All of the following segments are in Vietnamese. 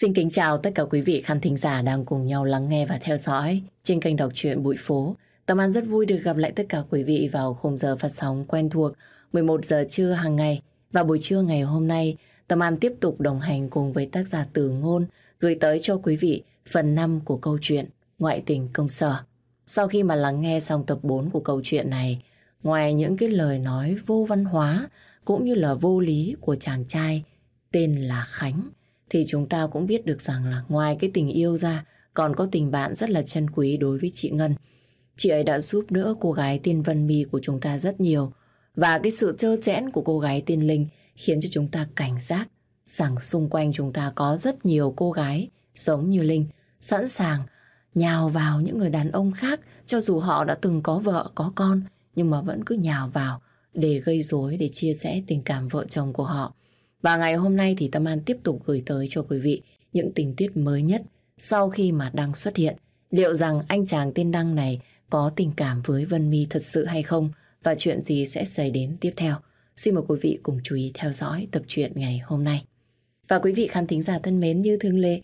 Xin kính chào tất cả quý vị khán thính giả đang cùng nhau lắng nghe và theo dõi trên kênh đọc truyện Bụi Phố. Tâm An rất vui được gặp lại tất cả quý vị vào khung giờ phát sóng quen thuộc 11 giờ trưa hàng ngày. Và buổi trưa ngày hôm nay, Tâm An tiếp tục đồng hành cùng với tác giả Từ Ngôn gửi tới cho quý vị phần 5 của câu chuyện Ngoại tình công sở. Sau khi mà lắng nghe xong tập 4 của câu chuyện này, ngoài những cái lời nói vô văn hóa cũng như là vô lý của chàng trai tên là Khánh, thì chúng ta cũng biết được rằng là ngoài cái tình yêu ra, còn có tình bạn rất là chân quý đối với chị Ngân. Chị ấy đã giúp đỡ cô gái Tiên Vân My của chúng ta rất nhiều. Và cái sự trơ chẽn của cô gái Tiên Linh khiến cho chúng ta cảnh giác rằng xung quanh chúng ta có rất nhiều cô gái giống như Linh sẵn sàng nhào vào những người đàn ông khác cho dù họ đã từng có vợ, có con nhưng mà vẫn cứ nhào vào để gây rối, để chia sẻ tình cảm vợ chồng của họ. Và ngày hôm nay thì Tâm An tiếp tục gửi tới cho quý vị những tình tiết mới nhất sau khi mà Đăng xuất hiện. Liệu rằng anh chàng tên Đăng này có tình cảm với Vân My thật sự hay không và chuyện gì sẽ xảy đến tiếp theo. Xin mời quý vị cùng chú ý theo dõi tập truyện ngày hôm nay. Và quý vị khán thính giả thân mến như thường lệ,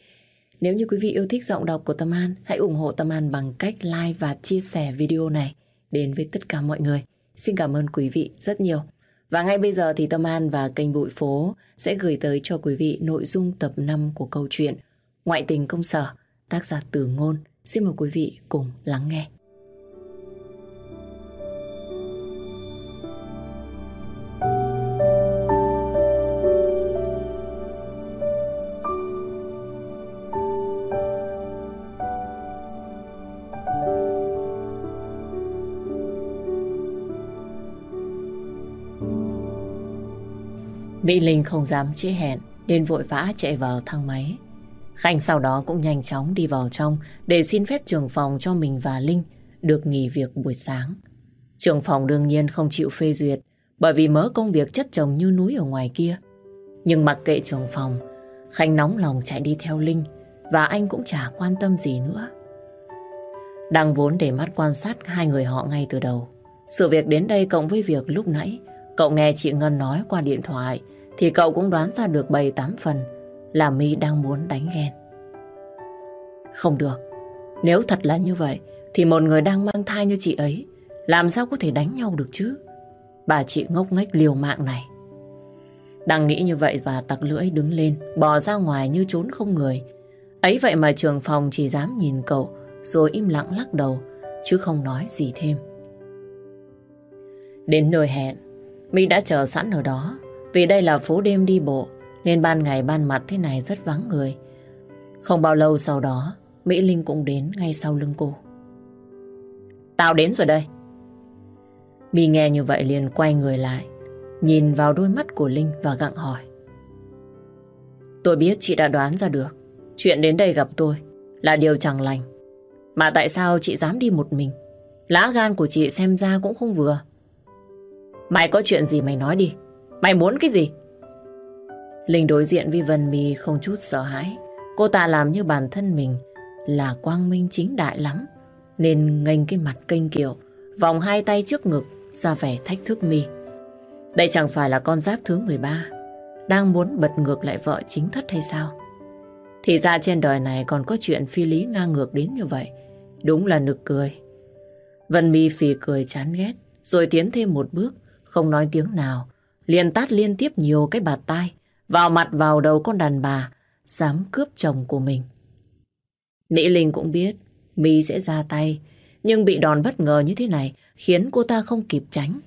nếu như quý vị yêu thích giọng đọc của Tâm An, hãy ủng hộ Tâm An bằng cách like và chia sẻ video này đến với tất cả mọi người. Xin cảm ơn quý vị rất nhiều. Và ngay bây giờ thì Tâm An và kênh Bụi Phố sẽ gửi tới cho quý vị nội dung tập 5 của câu chuyện Ngoại tình công sở, tác giả Từ Ngôn. Xin mời quý vị cùng lắng nghe. Mỹ Linh không dám trễ hẹn nên vội vã chạy vào thang máy. Khanh sau đó cũng nhanh chóng đi vào trong để xin phép trưởng phòng cho mình và Linh được nghỉ việc buổi sáng. Trưởng phòng đương nhiên không chịu phê duyệt bởi vì mớ công việc chất chồng như núi ở ngoài kia. Nhưng mặc kệ trưởng phòng, Khanh nóng lòng chạy đi theo Linh và anh cũng chả quan tâm gì nữa. Đang vốn để mắt quan sát hai người họ ngay từ đầu. Sự việc đến đây cộng với việc lúc nãy cậu nghe chị Ngân nói qua điện thoại thì cậu cũng đoán ra được bảy tám phần là My đang muốn đánh ghen. Không được. Nếu thật là như vậy thì một người đang mang thai như chị ấy làm sao có thể đánh nhau được chứ? Bà chị ngốc nghếch liều mạng này. Đang nghĩ như vậy và tặc lưỡi đứng lên bò ra ngoài như trốn không người. Ấy vậy mà trường phòng chỉ dám nhìn cậu rồi im lặng lắc đầu chứ không nói gì thêm. Đến nơi hẹn, My đã chờ sẵn ở đó vì đây là phố đêm đi bộ, nên ban ngày ban mặt thế này rất vắng người. Không bao lâu sau đó, Mỹ Linh cũng đến ngay sau lưng cô. Tao đến rồi đây. mi nghe như vậy liền quay người lại, nhìn vào đôi mắt của Linh và gặng hỏi. Tôi biết chị đã đoán ra được, chuyện đến đây gặp tôi là điều chẳng lành. Mà tại sao chị dám đi một mình? Lá gan của chị xem ra cũng không vừa. Mày có chuyện gì mày nói đi. Mày muốn cái gì? Linh đối diện với Vân My không chút sợ hãi. Cô ta làm như bản thân mình là quang minh chính đại lắm. Nên nghênh cái mặt kênh kiều, vòng hai tay trước ngực, ra vẻ thách thức My. Đây chẳng phải là con giáp thứ 13, đang muốn bật ngược lại vợ chính thất hay sao? Thì ra trên đời này còn có chuyện phi lý ngang ngược đến như vậy. Đúng là nực cười. Vân My phì cười chán ghét, rồi tiến thêm một bước, không nói tiếng nào, liền tát liên tiếp nhiều cái bạt tai vào mặt vào đầu con đàn bà dám cướp chồng của mình. Mỹ Linh cũng biết My sẽ ra tay, nhưng bị đòn bất ngờ như thế này khiến cô ta không kịp tránh.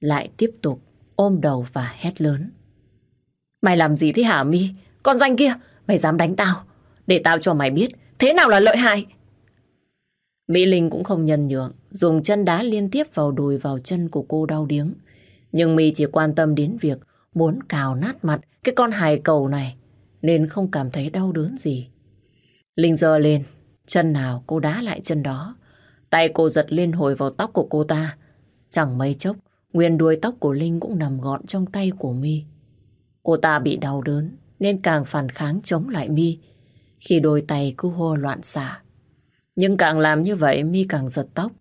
Lại tiếp tục ôm đầu và hét lớn. Mày làm gì thế hả My? Con danh kia, mày dám đánh tao. Để tao cho mày biết thế nào là lợi hại. Mỹ Linh cũng không nhân nhượng, dùng chân đá liên tiếp vào đùi vào chân của cô đau điếng. Nhưng My chỉ quan tâm đến việc muốn cào nát mặt cái con hài cầu này, nên không cảm thấy đau đớn gì. Linh giơ lên, chân nào cô đá lại chân đó. Tay cô giật liên hồi vào tóc của cô ta. Chẳng mấy chốc, nguyên đuôi tóc của Linh cũng nằm gọn trong tay của My. Cô ta bị đau đớn, nên càng phản kháng chống lại My, khi đôi tay cứ hô loạn xả. Nhưng càng làm như vậy My càng giật tóc,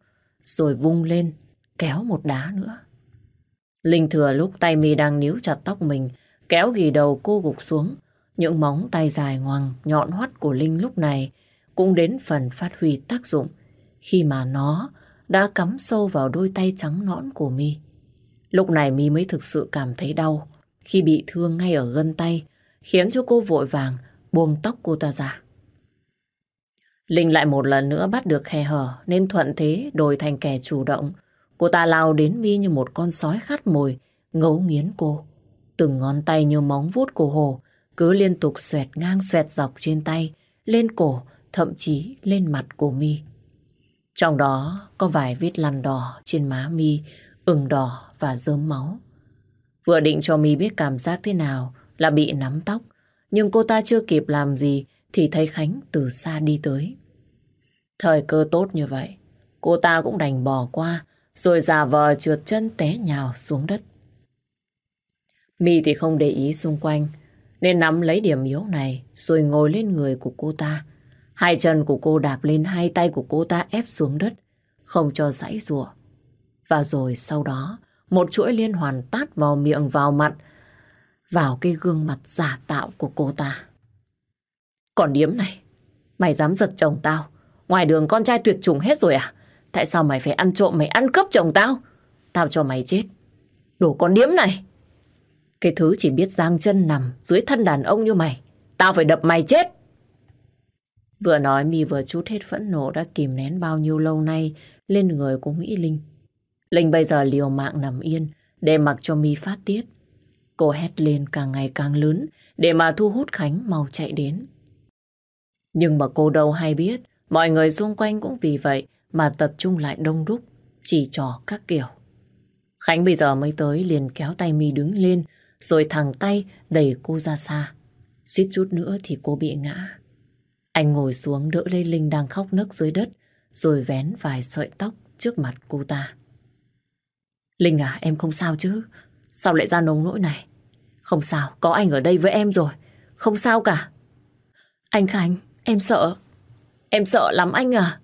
rồi vung lên, kéo một đá nữa. Linh thừa lúc tay mi đang níu chặt tóc mình, kéo ghi đầu cô gục xuống, Những móng tay dài ngoằng nhọn hoắt của Linh lúc này cũng đến phần phát huy tác dụng khi mà nó đã cắm sâu vào đôi tay trắng nõn của mi. Lúc này mi mới thực sự cảm thấy đau khi bị thương ngay ở gân tay khiến cho cô vội vàng buông tóc cô ta ra. Linh lại một lần nữa bắt được khe hở nên thuận thế đổi thành kẻ chủ động. Cô ta lao đến mi như một con sói khát mồi, ngấu nghiến cô. Từng ngón tay như móng vuốt của hồ cứ liên tục xoẹt ngang xoẹt dọc trên tay, lên cổ, thậm chí lên mặt của mi. Trong đó có vài vết lằn đỏ trên má mi, ửng đỏ và rớm máu. Vừa định cho mi biết cảm giác thế nào là bị nắm tóc, nhưng cô ta chưa kịp làm gì thì thấy Khánh từ xa đi tới. Thời cơ tốt như vậy, cô ta cũng đành bỏ qua, rồi giả vờ trượt chân té nhào xuống đất. My thì không để ý xung quanh, nên nắm lấy điểm yếu này rồi ngồi lên người của cô ta. Hai chân của cô đạp lên hai tay của cô ta ép xuống đất, không cho giãy rủa. Và rồi sau đó, một chuỗi liên hoàn tát vào miệng vào mặt, vào cái gương mặt giả tạo của cô ta. Còn điếm này, mày dám giật chồng tao, ngoài đường con trai tuyệt chủng hết rồi à? Tại sao mày phải ăn trộm, mày ăn cướp chồng tao? Tao cho mày chết. Đồ con điếm này. Cái thứ chỉ biết giang chân nằm dưới thân đàn ông như mày. Tao phải đập mày chết. Vừa nói, mi vừa chút hết phẫn nộ đã kìm nén bao nhiêu lâu nay, lên người của Mỹ Linh. Linh bây giờ liều mạng nằm yên, để mặc cho mi phát tiết. Cô hét lên càng ngày càng lớn, để mà thu hút Khánh mau chạy đến. Nhưng mà cô đâu hay biết, mọi người xung quanh cũng vì vậy mà tập trung lại đông đúc chỉ trò các kiểu. Khánh bây giờ mới tới liền kéo tay mi đứng lên rồi thẳng tay đẩy cô ra xa. Suýt chút nữa thì cô bị ngã. Anh ngồi xuống đỡ Lê Linh đang khóc nấc dưới đất rồi vén vài sợi tóc trước mặt cô ta. Linh à, em không sao chứ? Sao lại ra nông nỗi này? Không sao, có anh ở đây với em rồi. Không sao cả. Anh Khánh, em sợ. Em sợ lắm anh à.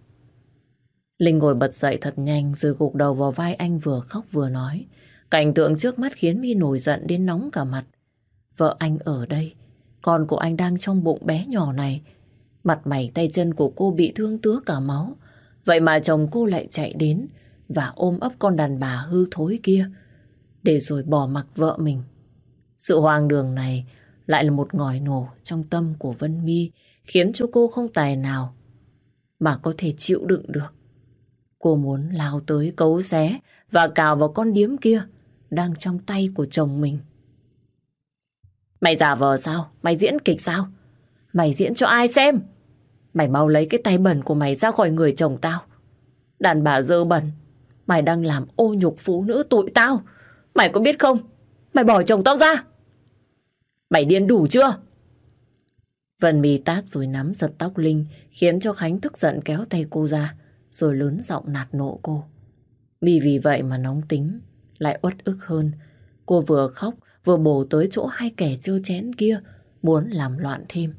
Linh ngồi bật dậy thật nhanh rồi gục đầu vào vai anh vừa khóc vừa nói. Cảnh tượng trước mắt khiến mi nổi giận đến nóng cả mặt. Vợ anh ở đây, con của anh đang trong bụng bé nhỏ này. Mặt mày tay chân của cô bị thương tứa cả máu. Vậy mà chồng cô lại chạy đến và ôm ấp con đàn bà hư thối kia để rồi bỏ mặc vợ mình. Sự hoang đường này lại là một ngòi nổ trong tâm của Vân Mi khiến cho cô không tài nào mà có thể chịu đựng được. Cô muốn lao tới cấu xé và cào vào con điếm kia đang trong tay của chồng mình. Mày giả vờ sao? Mày diễn kịch sao? Mày diễn cho ai xem? Mày mau lấy cái tay bẩn của mày ra khỏi người chồng tao. Đàn bà dơ bẩn. Mày đang làm ô nhục phụ nữ tụi tao. Mày có biết không? Mày bỏ chồng tao ra. Mày điên đủ chưa? Vân mì tát rồi nắm giật tóc Linh, khiến cho Khánh tức giận kéo tay cô ra rồi lớn giọng nạt nộ cô. vì vì vậy mà nóng tính, lại uất ức hơn. Cô vừa khóc, vừa bổ tới chỗ hai kẻ chơ chén kia, muốn làm loạn thêm.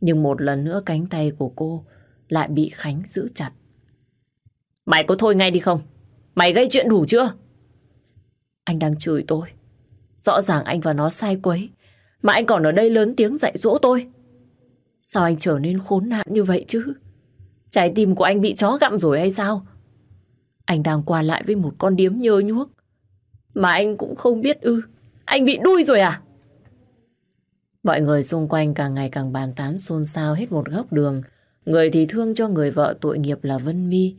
Nhưng một lần nữa cánh tay của cô lại bị Khánh giữ chặt. Mày có thôi ngay đi không? Mày gây chuyện đủ chưa? Anh đang chửi tôi. Rõ ràng anh và nó sai quấy. Mà anh còn ở đây lớn tiếng dạy dỗ tôi. Sao anh trở nên khốn nạn như vậy chứ? Trái tim của anh bị chó gặm rồi hay sao? Anh đang qua lại với một con điếm nhơ nhuốc. Mà anh cũng không biết ư. Anh bị đuôi rồi à? Mọi người xung quanh càng ngày càng bàn tán xôn xao hết một góc đường. Người thì thương cho người vợ tội nghiệp là Vân Mi.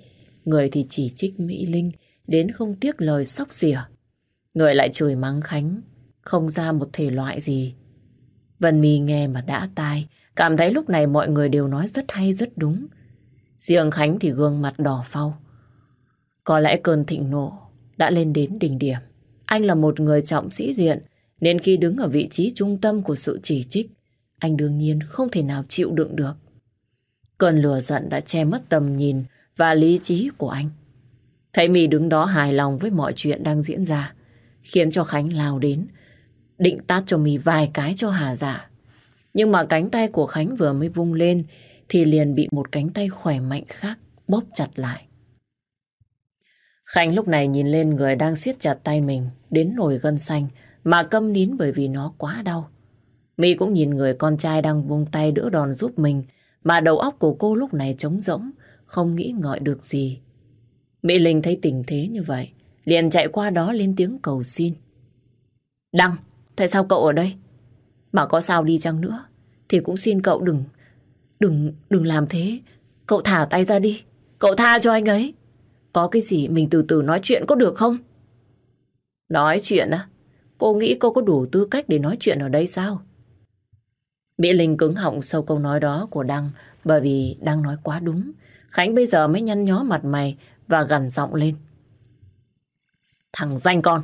Người thì chỉ trích Mỹ Linh đến không tiếc lời sóc xỉa. Người lại chửi mắng Khánh, không ra một thể loại gì. Vân Mi nghe mà đã tai, cảm thấy lúc này mọi người đều nói rất hay rất đúng. Riêng Khánh thì gương mặt đỏ phau. Có lẽ cơn thịnh nộ đã lên đến đỉnh điểm. Anh là một người trọng sĩ diện, nên khi đứng ở vị trí trung tâm của sự chỉ trích, anh đương nhiên không thể nào chịu đựng được. Cơn lửa giận đã che mất tầm nhìn và lý trí của anh. Thấy Mỹ đứng đó hài lòng với mọi chuyện đang diễn ra, khiến cho Khánh lao đến, định tát cho Mỹ vài cái cho hà giả. Nhưng mà cánh tay của Khánh vừa mới vung lên thì liền bị một cánh tay khỏe mạnh khác bóp chặt lại. Khánh lúc này nhìn lên người đang siết chặt tay mình đến nổi gân xanh mà câm nín bởi vì nó quá đau. My cũng nhìn người con trai đang buông tay đỡ đòn giúp mình, mà đầu óc của cô lúc này trống rỗng, không nghĩ ngợi được gì. Mỹ Linh thấy tình thế như vậy, liền chạy qua đó lên tiếng cầu xin. Đăng, tại sao cậu ở đây? Mà có sao đi chăng nữa, thì cũng xin cậu đừng, đừng, đừng làm thế. Cậu thả tay ra đi, cậu tha cho anh ấy. Có cái gì mình từ từ nói chuyện có được không? Nói chuyện á? Cô nghĩ cô có đủ tư cách để nói chuyện ở đây sao? Mỹ Linh cứng họng sau câu nói đó của Đăng bởi vì Đăng nói quá đúng. Khánh bây giờ mới nhăn nhó mặt mày và gần giọng lên. Thằng danh con,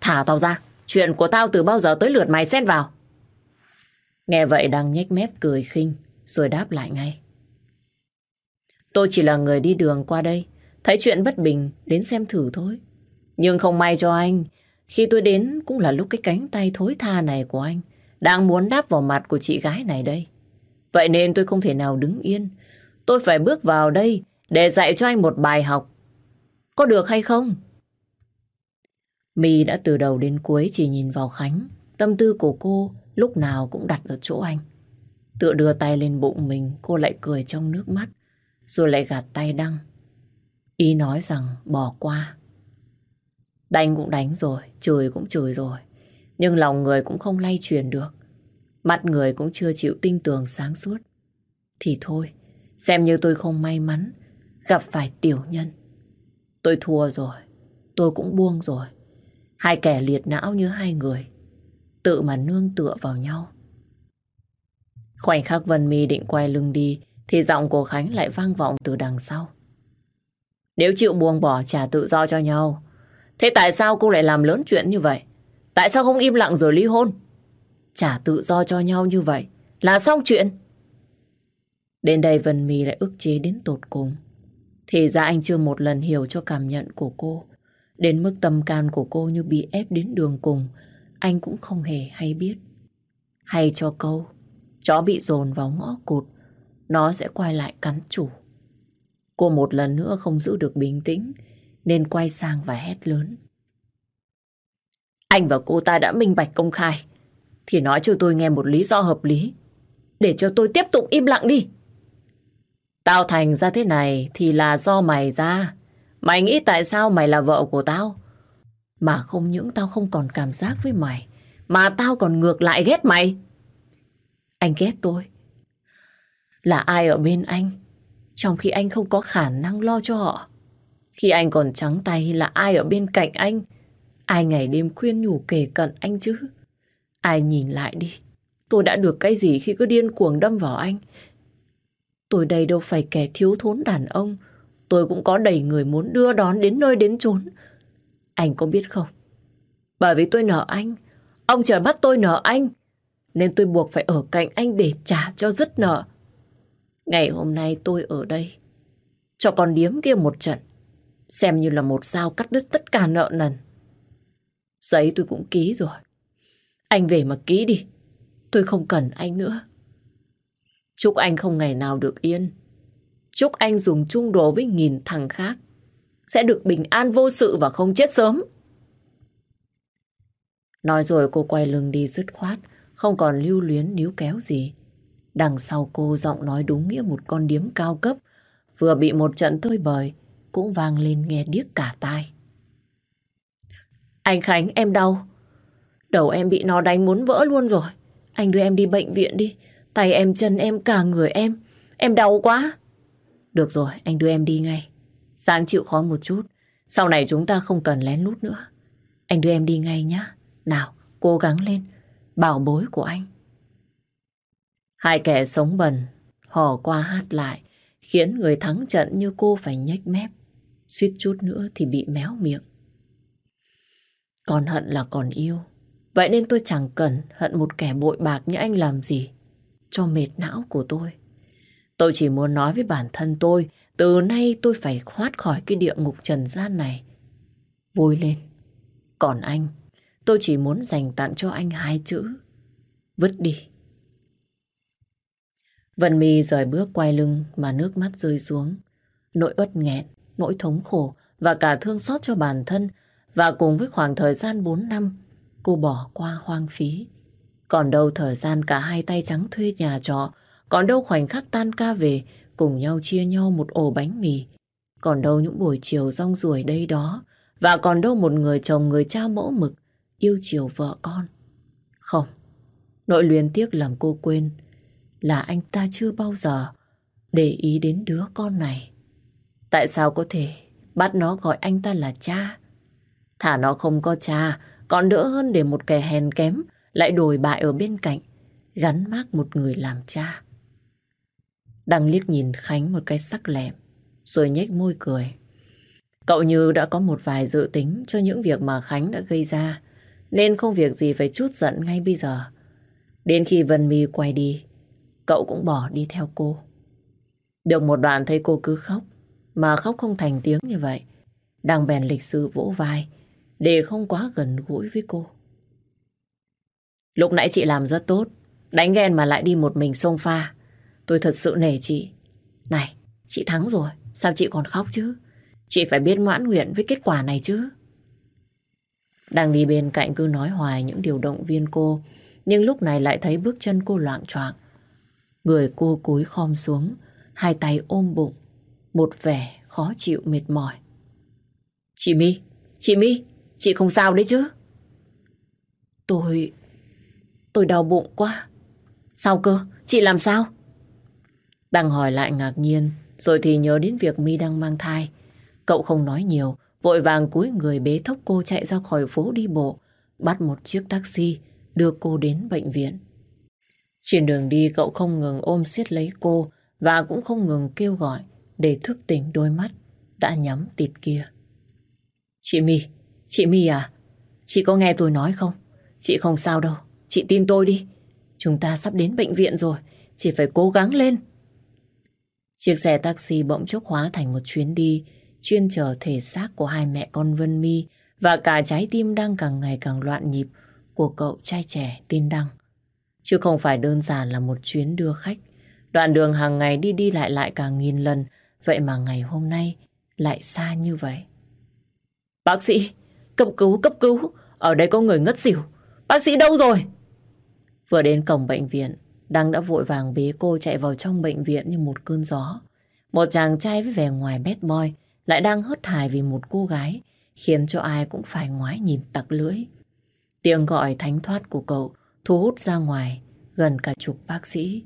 thả tao ra. Chuyện của tao từ bao giờ tới lượt mày xen vào. Nghe vậy Đăng nhếch mép cười khinh rồi đáp lại ngay. Tôi chỉ là người đi đường qua đây. Thấy chuyện bất bình, đến xem thử thôi. Nhưng không may cho anh. Khi tôi đến cũng là lúc cái cánh tay thối tha này của anh đang muốn đáp vào mặt của chị gái này đây. Vậy nên tôi không thể nào đứng yên. Tôi phải bước vào đây để dạy cho anh một bài học. Có được hay không? My đã từ đầu đến cuối chỉ nhìn vào Khánh. Tâm tư của cô lúc nào cũng đặt ở chỗ anh. Tựa đưa tay lên bụng mình, cô lại cười trong nước mắt, rồi lại gạt tay đăng. Ý nói rằng bỏ qua. Đánh cũng đánh rồi, chửi cũng chửi rồi. Nhưng lòng người cũng không lay truyền được. Mặt người cũng chưa chịu tinh tường sáng suốt. Thì thôi, xem như tôi không may mắn gặp phải tiểu nhân. Tôi thua rồi, tôi cũng buông rồi. Hai kẻ liệt não như hai người, tự mà nương tựa vào nhau. Khoảnh khắc Vân My định quay lưng đi, thì giọng của Khánh lại vang vọng từ đằng sau. Nếu chịu buông bỏ trả tự do cho nhau, thế tại sao cô lại làm lớn chuyện như vậy? Tại sao không im lặng rồi ly hôn? Trả tự do cho nhau như vậy là xong chuyện. Đến đây Vân My lại ức chế đến tột cùng. Thì ra anh chưa một lần hiểu cho cảm nhận của cô. Đến mức tâm can của cô như bị ép đến đường cùng, anh cũng không hề hay biết. Hay cho câu, chó bị dồn vào ngõ cụt, nó sẽ quay lại cắn chủ. Cô một lần nữa không giữ được bình tĩnh, nên quay sang và hét lớn. Anh và cô ta đã minh bạch công khai, thì nói cho tôi nghe một lý do hợp lý, để cho tôi tiếp tục im lặng đi. Tao thành ra thế này thì là do mày ra. Mày nghĩ tại sao mày là vợ của tao? Mà không những tao không còn cảm giác với mày, mà tao còn ngược lại ghét mày. Anh ghét tôi. Là ai ở bên anh, trong khi anh không có khả năng lo cho họ. Khi anh còn trắng tay là ai ở bên cạnh anh, ai ngày đêm khuyên nhủ kể cận anh chứ. Ai nhìn lại đi, tôi đã được cái gì khi cứ điên cuồng đâm vào anh. Tôi đây đâu phải kẻ thiếu thốn đàn ông. Tôi cũng có đầy người muốn đưa đón đến nơi đến chốn. Anh có biết không? Bởi vì tôi nợ anh. Ông trời bắt tôi nợ anh. Nên tôi buộc phải ở cạnh anh để trả cho dứt nợ. Ngày hôm nay tôi ở đây. Cho con điếm kia một trận. Xem như là một dao cắt đứt tất cả nợ nần. Giấy tôi cũng ký rồi. Anh về mà ký đi. Tôi không cần anh nữa. Chúc anh không ngày nào được yên. Chúc anh dùng chung đồ với nghìn thằng khác. Sẽ được bình an vô sự và không chết sớm. Nói rồi cô quay lưng đi dứt khoát, không còn lưu luyến níu kéo gì. Đằng sau cô giọng nói đúng nghĩa một con điếm cao cấp, vừa bị một trận tơi bời, cũng vang lên nghe điếc cả tai. Anh Khánh, em đau. Đầu em bị nó đánh muốn vỡ luôn rồi. Anh đưa em đi bệnh viện đi. Tay em, chân em, cả người em. Em đau quá. Được rồi, anh đưa em đi ngay. Sáng chịu khó một chút. Sau này chúng ta không cần lén lút nữa. Anh đưa em đi ngay nhá. Nào, cố gắng lên. Bảo bối của anh. Hai kẻ sống bần, hò qua hát lại, khiến người thắng trận như cô phải nhếch mép. Suýt chút nữa thì bị méo miệng. Còn hận là còn yêu. Vậy nên tôi chẳng cần hận một kẻ bội bạc như anh làm gì cho mệt não của tôi. Tôi chỉ muốn nói với bản thân tôi, từ nay tôi phải thoát khỏi cái địa ngục trần gian này. Vui lên. Còn anh, tôi chỉ muốn dành tặng cho anh hai chữ. Vứt đi. Vân Mi rời bước quay lưng mà nước mắt rơi xuống. Nỗi uất nghẹn, nỗi thống khổ và cả thương xót cho bản thân và cùng với khoảng thời gian 4 năm cô bỏ qua hoang phí Còn đâu thời gian cả hai tay trắng thuê nhà trọ, còn đâu khoảnh khắc tan ca về, cùng nhau chia nhau một ổ bánh mì. Còn đâu những buổi chiều rong ruổi đây đó, và còn đâu một người chồng người cha mẫu mực, yêu chiều vợ con. Không, nỗi luyến tiếc làm cô quên là anh ta chưa bao giờ để ý đến đứa con này. Tại sao có thể bắt nó gọi anh ta là cha? Thả nó không có cha, còn đỡ hơn để một kẻ hèn kém lại đồi bại ở bên cạnh, gắn mác một người làm cha. Đăng liếc nhìn Khánh một cái sắc lẹm, rồi nhếch môi cười. Cậu như đã có một vài dự tính cho những việc mà Khánh đã gây ra, nên không việc gì phải chút giận ngay bây giờ. Đến khi Vân My quay đi, cậu cũng bỏ đi theo cô. Được một đoạn thấy cô cứ khóc, mà khóc không thành tiếng như vậy. Đang bèn lịch sự vỗ vai, để không quá gần gũi với cô. Lúc nãy chị làm rất tốt, đánh ghen mà lại đi một mình xông pha. Tôi thật sự nể chị. Này, chị thắng rồi, sao chị còn khóc chứ? Chị phải biết ngoãn nguyện với kết quả này chứ. Đang đi bên cạnh cứ nói hoài những điều động viên cô, nhưng lúc này lại thấy bước chân cô loạn choạng. Người cô cúi khom xuống, hai tay ôm bụng, một vẻ khó chịu mệt mỏi. Chị My, chị My, chị không sao đấy chứ? Tôi... tôi đau bụng quá. Sao cơ? Chị làm sao? Đang hỏi lại ngạc nhiên, rồi thì nhớ đến việc My đang mang thai. Cậu không nói nhiều, vội vàng cúi người bế thốc cô chạy ra khỏi phố đi bộ, bắt một chiếc taxi, đưa cô đến bệnh viện. Trên đường đi cậu không ngừng ôm siết lấy cô và cũng không ngừng kêu gọi để thức tỉnh đôi mắt đã nhắm tịt kia. Chị My, chị My à, chị có nghe tôi nói không? Chị không sao đâu, chị tin tôi đi. Chúng ta sắp đến bệnh viện rồi, chị phải cố gắng lên. Chiếc xe taxi bỗng chốc hóa thành một chuyến đi chuyên chờ thể xác của hai mẹ con Vân My và cả trái tim đang càng ngày càng loạn nhịp của cậu trai trẻ tin đăng. Chứ không phải đơn giản là một chuyến đưa khách. Đoạn đường hàng ngày đi đi lại lại cả nghìn lần, vậy mà ngày hôm nay lại xa như vậy. Bác sĩ, cấp cứu, cấp cứu, ở đây có người ngất xỉu. Bác sĩ đâu rồi? Vừa đến cổng bệnh viện, Đăng đã vội vàng bế cô chạy vào trong bệnh viện như một cơn gió. Một chàng trai với vẻ ngoài bad boy lại đang hớt hải vì một cô gái khiến cho ai cũng phải ngoái nhìn tặc lưỡi. Tiếng gọi thánh thoát của cậu thu hút ra ngoài gần cả chục bác sĩ.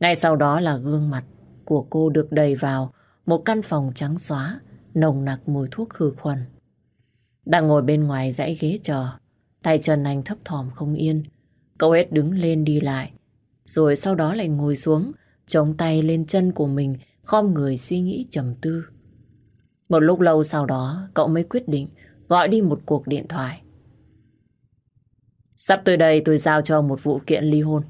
Ngay sau đó là gương mặt của cô được đầy vào một căn phòng trắng xóa, nồng nặc mùi thuốc khử khuẩn. Đang ngồi bên ngoài dãy ghế chờ, tay chân anh thấp thỏm không yên. Cậu hết đứng lên đi lại, rồi sau đó lại ngồi xuống, chống tay lên chân của mình, khom người suy nghĩ trầm tư. Một lúc lâu sau đó, cậu mới quyết định gọi đi một cuộc điện thoại. Sắp tới đây tôi giao cho một vụ kiện ly hôn.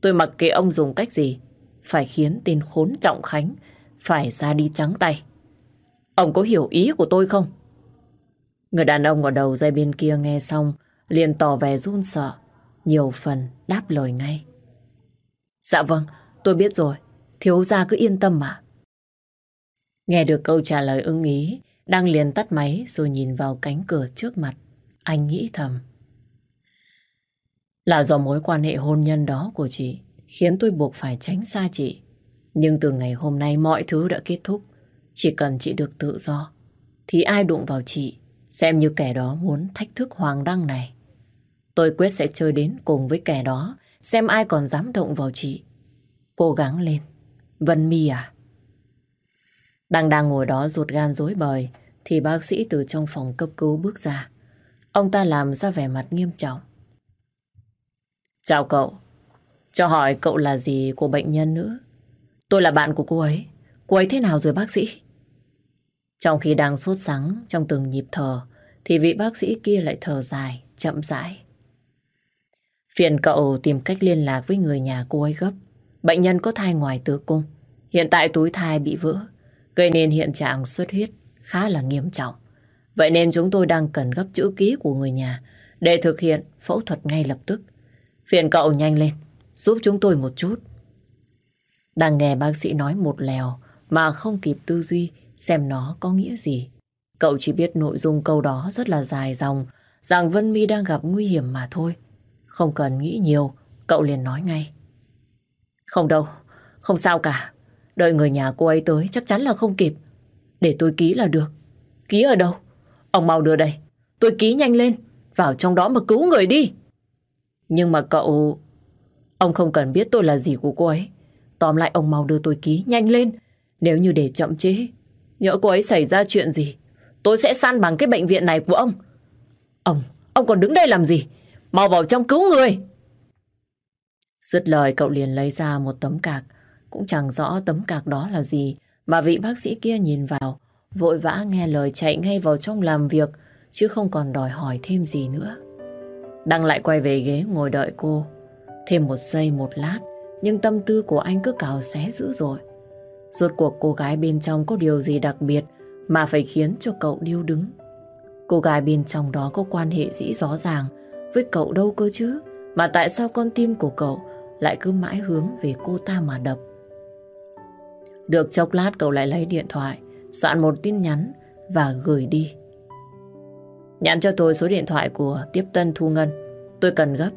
Tôi mặc kệ ông dùng cách gì, phải khiến tên khốn trọng Khánh phải ra đi trắng tay. Ông có hiểu ý của tôi không? Người đàn ông ở đầu dây bên kia nghe xong liền tỏ vẻ run sợ, nhiều phần đáp lời ngay. Dạ vâng, tôi biết rồi, thiếu gia cứ yên tâm mà. Nghe được câu trả lời ưng ý, đang liền tắt máy rồi nhìn vào cánh cửa trước mặt. Anh nghĩ thầm. Là do mối quan hệ hôn nhân đó của chị khiến tôi buộc phải tránh xa chị. Nhưng từ ngày hôm nay mọi thứ đã kết thúc. Chỉ cần chị được tự do thì ai đụng vào chị xem như kẻ đó muốn thách thức Hoàng Đăng này. Tôi quyết sẽ chơi đến cùng với kẻ đó xem ai còn dám động vào chị. Cố gắng lên. Vân Mi à? Đang đang ngồi đó ruột gan dối bời thì bác sĩ từ trong phòng cấp cứu bước ra. Ông ta làm ra vẻ mặt nghiêm trọng. Chào cậu. Cho hỏi cậu là gì của bệnh nhân nữa? Tôi là bạn của cô ấy. Cô ấy thế nào rồi bác sĩ? Trong khi đang sốt sắng trong từng nhịp thở thì vị bác sĩ kia lại thở dài, chậm rãi. Phiền cậu tìm cách liên lạc với người nhà cô ấy gấp. Bệnh nhân có thai ngoài tử cung. Hiện tại túi thai bị vỡ gây nên hiện trạng xuất huyết khá là nghiêm trọng. Vậy nên chúng tôi đang cần gấp chữ ký của người nhà để thực hiện phẫu thuật ngay lập tức. Phiền cậu nhanh lên, giúp chúng tôi một chút. Đang nghe bác sĩ nói một lèo mà không kịp tư duy xem nó có nghĩa gì. Cậu chỉ biết nội dung câu đó rất là dài dòng, rằng Vân My đang gặp nguy hiểm mà thôi. Không cần nghĩ nhiều, cậu liền nói ngay. Không đâu, không sao cả. Đợi người nhà cô ấy tới chắc chắn là không kịp. Để tôi ký là được. Ký ở đâu? Ông mau đưa đây. Tôi ký nhanh lên. Vào trong đó mà cứu người đi. Nhưng mà cậu... Ông không cần biết tôi là gì của cô ấy. Tóm lại ông mau đưa tôi ký nhanh lên. Nếu như để chậm chế, nhỡ cô ấy xảy ra chuyện gì, tôi sẽ săn bằng cái bệnh viện này của ông. Ông, ông còn đứng đây làm gì? Mau vào trong cứu người. Dứt lời cậu liền lấy ra một tấm cạc. Cũng chẳng rõ tấm cạc đó là gì mà vị bác sĩ kia nhìn vào, vội vã nghe lời chạy ngay vào trong làm việc, chứ không còn đòi hỏi thêm gì nữa. Đăng lại quay về ghế ngồi đợi cô. Thêm một giây một lát, nhưng tâm tư của anh cứ cào xé dữ dội. Rốt cuộc cô gái bên trong có điều gì đặc biệt mà phải khiến cho cậu điêu đứng. Cô gái bên trong đó có quan hệ dĩ rõ ràng với cậu đâu cơ chứ. Mà tại sao con tim của cậu lại cứ mãi hướng về cô ta mà đập? Được chốc lát cậu lại lấy điện thoại, soạn một tin nhắn và gửi đi. Nhắn cho tôi số điện thoại của tiếp tân Thu Ngân. Tôi cần gấp.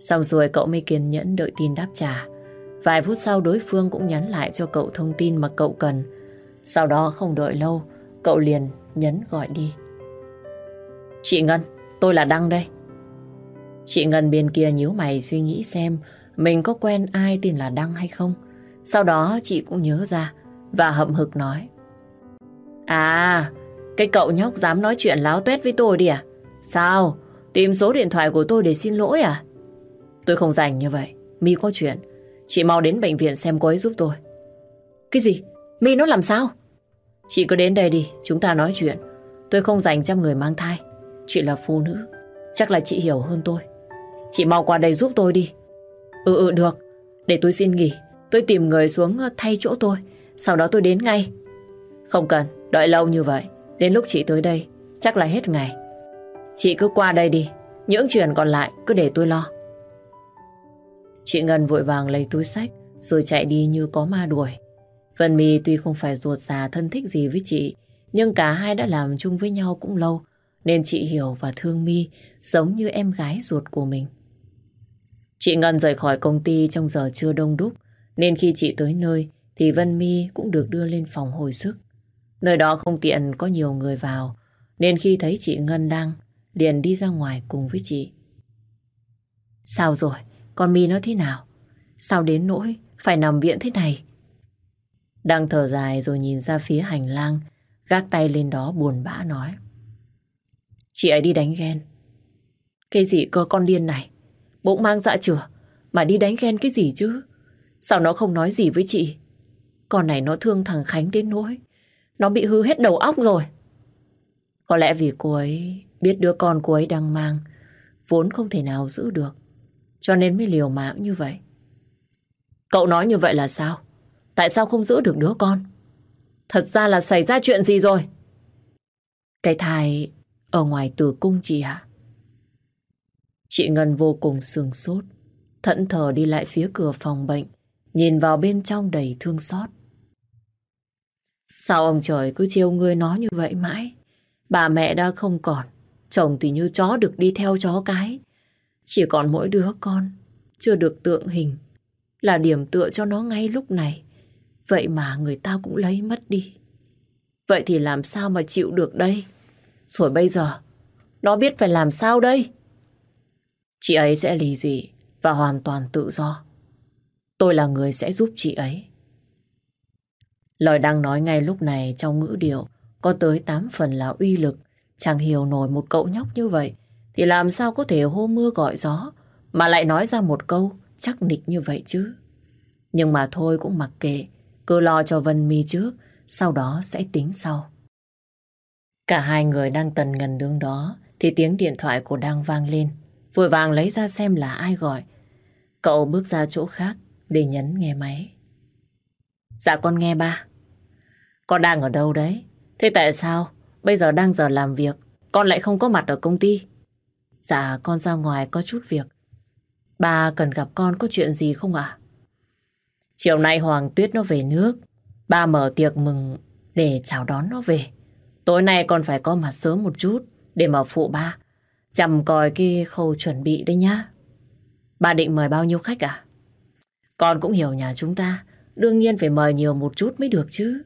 Xong rồi cậu mới kiên nhẫn đợi tin đáp trả. Vài phút sau đối phương cũng nhắn lại cho cậu thông tin mà cậu cần. Sau đó không đợi lâu, cậu liền nhấn gọi đi. Chị Ngân, tôi là Đăng đây. Chị Ngân bên kia nhíu mày suy nghĩ xem mình có quen ai tên là Đăng hay không. Sau đó chị cũng nhớ ra và hậm hực nói. À, cái cậu nhóc dám nói chuyện láo tuét với tôi đi à? Sao? Tìm số điện thoại của tôi để xin lỗi à? Tôi không rảnh như vậy. Mi có chuyện. Chị mau đến bệnh viện xem cô ấy giúp tôi. Cái gì? Mi nó làm sao? Chị cứ đến đây đi, chúng ta nói chuyện. Tôi không dành cho người mang thai. Chị là phụ nữ. Chắc là chị hiểu hơn tôi. Chị mau qua đây giúp tôi đi. Ừ ừ được. Để tôi xin nghỉ. Tôi tìm người xuống thay chỗ tôi. Sau đó tôi đến ngay. Không cần, đợi lâu như vậy. Đến lúc chị tới đây, chắc là hết ngày. Chị cứ qua đây đi. Những chuyện còn lại cứ để tôi lo. Chị Ngân vội vàng lấy túi sách rồi chạy đi như có ma đuổi. Vân My tuy không phải ruột già thân thích gì với chị, nhưng cả hai đã làm chung với nhau cũng lâu, nên chị hiểu và thương My giống như em gái ruột của mình. Chị Ngân rời khỏi công ty trong giờ trưa đông đúc, nên khi chị tới nơi thì Vân Mi cũng được đưa lên phòng hồi sức. Nơi đó không tiện có nhiều người vào, nên khi thấy chị Ngân đang, liền đi ra ngoài cùng với chị. Sao rồi? Con Mi nó thế nào? Sao đến nỗi phải nằm viện thế này? Đang thở dài rồi nhìn ra phía hành lang, gác tay lên đó buồn bã nói. Chị ấy đi đánh ghen. Cái gì cơ con điên này? Bỗng mang dạ chửa, mà đi đánh ghen cái gì chứ? Sao nó không nói gì với chị? Con này nó thương thằng Khánh đến nỗi. Nó bị hư hết đầu óc rồi. Có lẽ vì cô ấy biết đứa con cô ấy đang mang, vốn không thể nào giữ được. Cho nên mới liều mạng như vậy. Cậu nói như vậy là sao? Tại sao không giữ được đứa con? Thật ra là xảy ra chuyện gì rồi? Cái thai ở ngoài tử cung chị à? Chị Ngân vô cùng sừng sốt, thẫn thờ đi lại phía cửa phòng bệnh, nhìn vào bên trong đầy thương xót. Sao ông trời cứ chiêu ngươi nó như vậy mãi? Bà mẹ đã không còn, chồng thì như chó được đi theo chó cái. Chỉ còn mỗi đứa con, chưa được tượng hình, là điểm tựa cho nó ngay lúc này. Vậy mà người ta cũng lấy mất đi. Vậy thì làm sao mà chịu được đây? Rồi bây giờ, nó biết phải làm sao đây? Chị ấy sẽ lì dị và hoàn toàn tự do. Tôi là người sẽ giúp chị ấy. Lời đang nói ngay lúc này trong ngữ điệu có tới 8 phần là uy lực. Chẳng hiểu nổi một cậu nhóc như vậy thì làm sao có thể hô mưa gọi gió mà lại nói ra một câu chắc nịch như vậy chứ. Nhưng mà thôi cũng mặc kệ, cứ lo cho Vân Mi trước, sau đó sẽ tính sau. Cả hai người đang tần ngần đường đó thì tiếng điện thoại của đang vang lên. Vội vàng lấy ra xem là ai gọi. Cậu bước ra chỗ khác để nhấn nghe máy. Dạ con nghe ba. Con đang ở đâu đấy? Thế tại sao bây giờ đang giờ làm việc, con lại không có mặt ở công ty? Dạ con ra ngoài có chút việc. Ba cần gặp con có chuyện gì không ạ? Chiều nay Hoàng Tuyết nó về nước. Ba mở tiệc mừng để chào đón nó về. Tối nay con phải có mặt sớm một chút để mà phụ ba. Chầm coi cái khâu chuẩn bị đấy nhá. Ba định mời bao nhiêu khách à? Con cũng hiểu nhà chúng ta, đương nhiên phải mời nhiều một chút mới được chứ.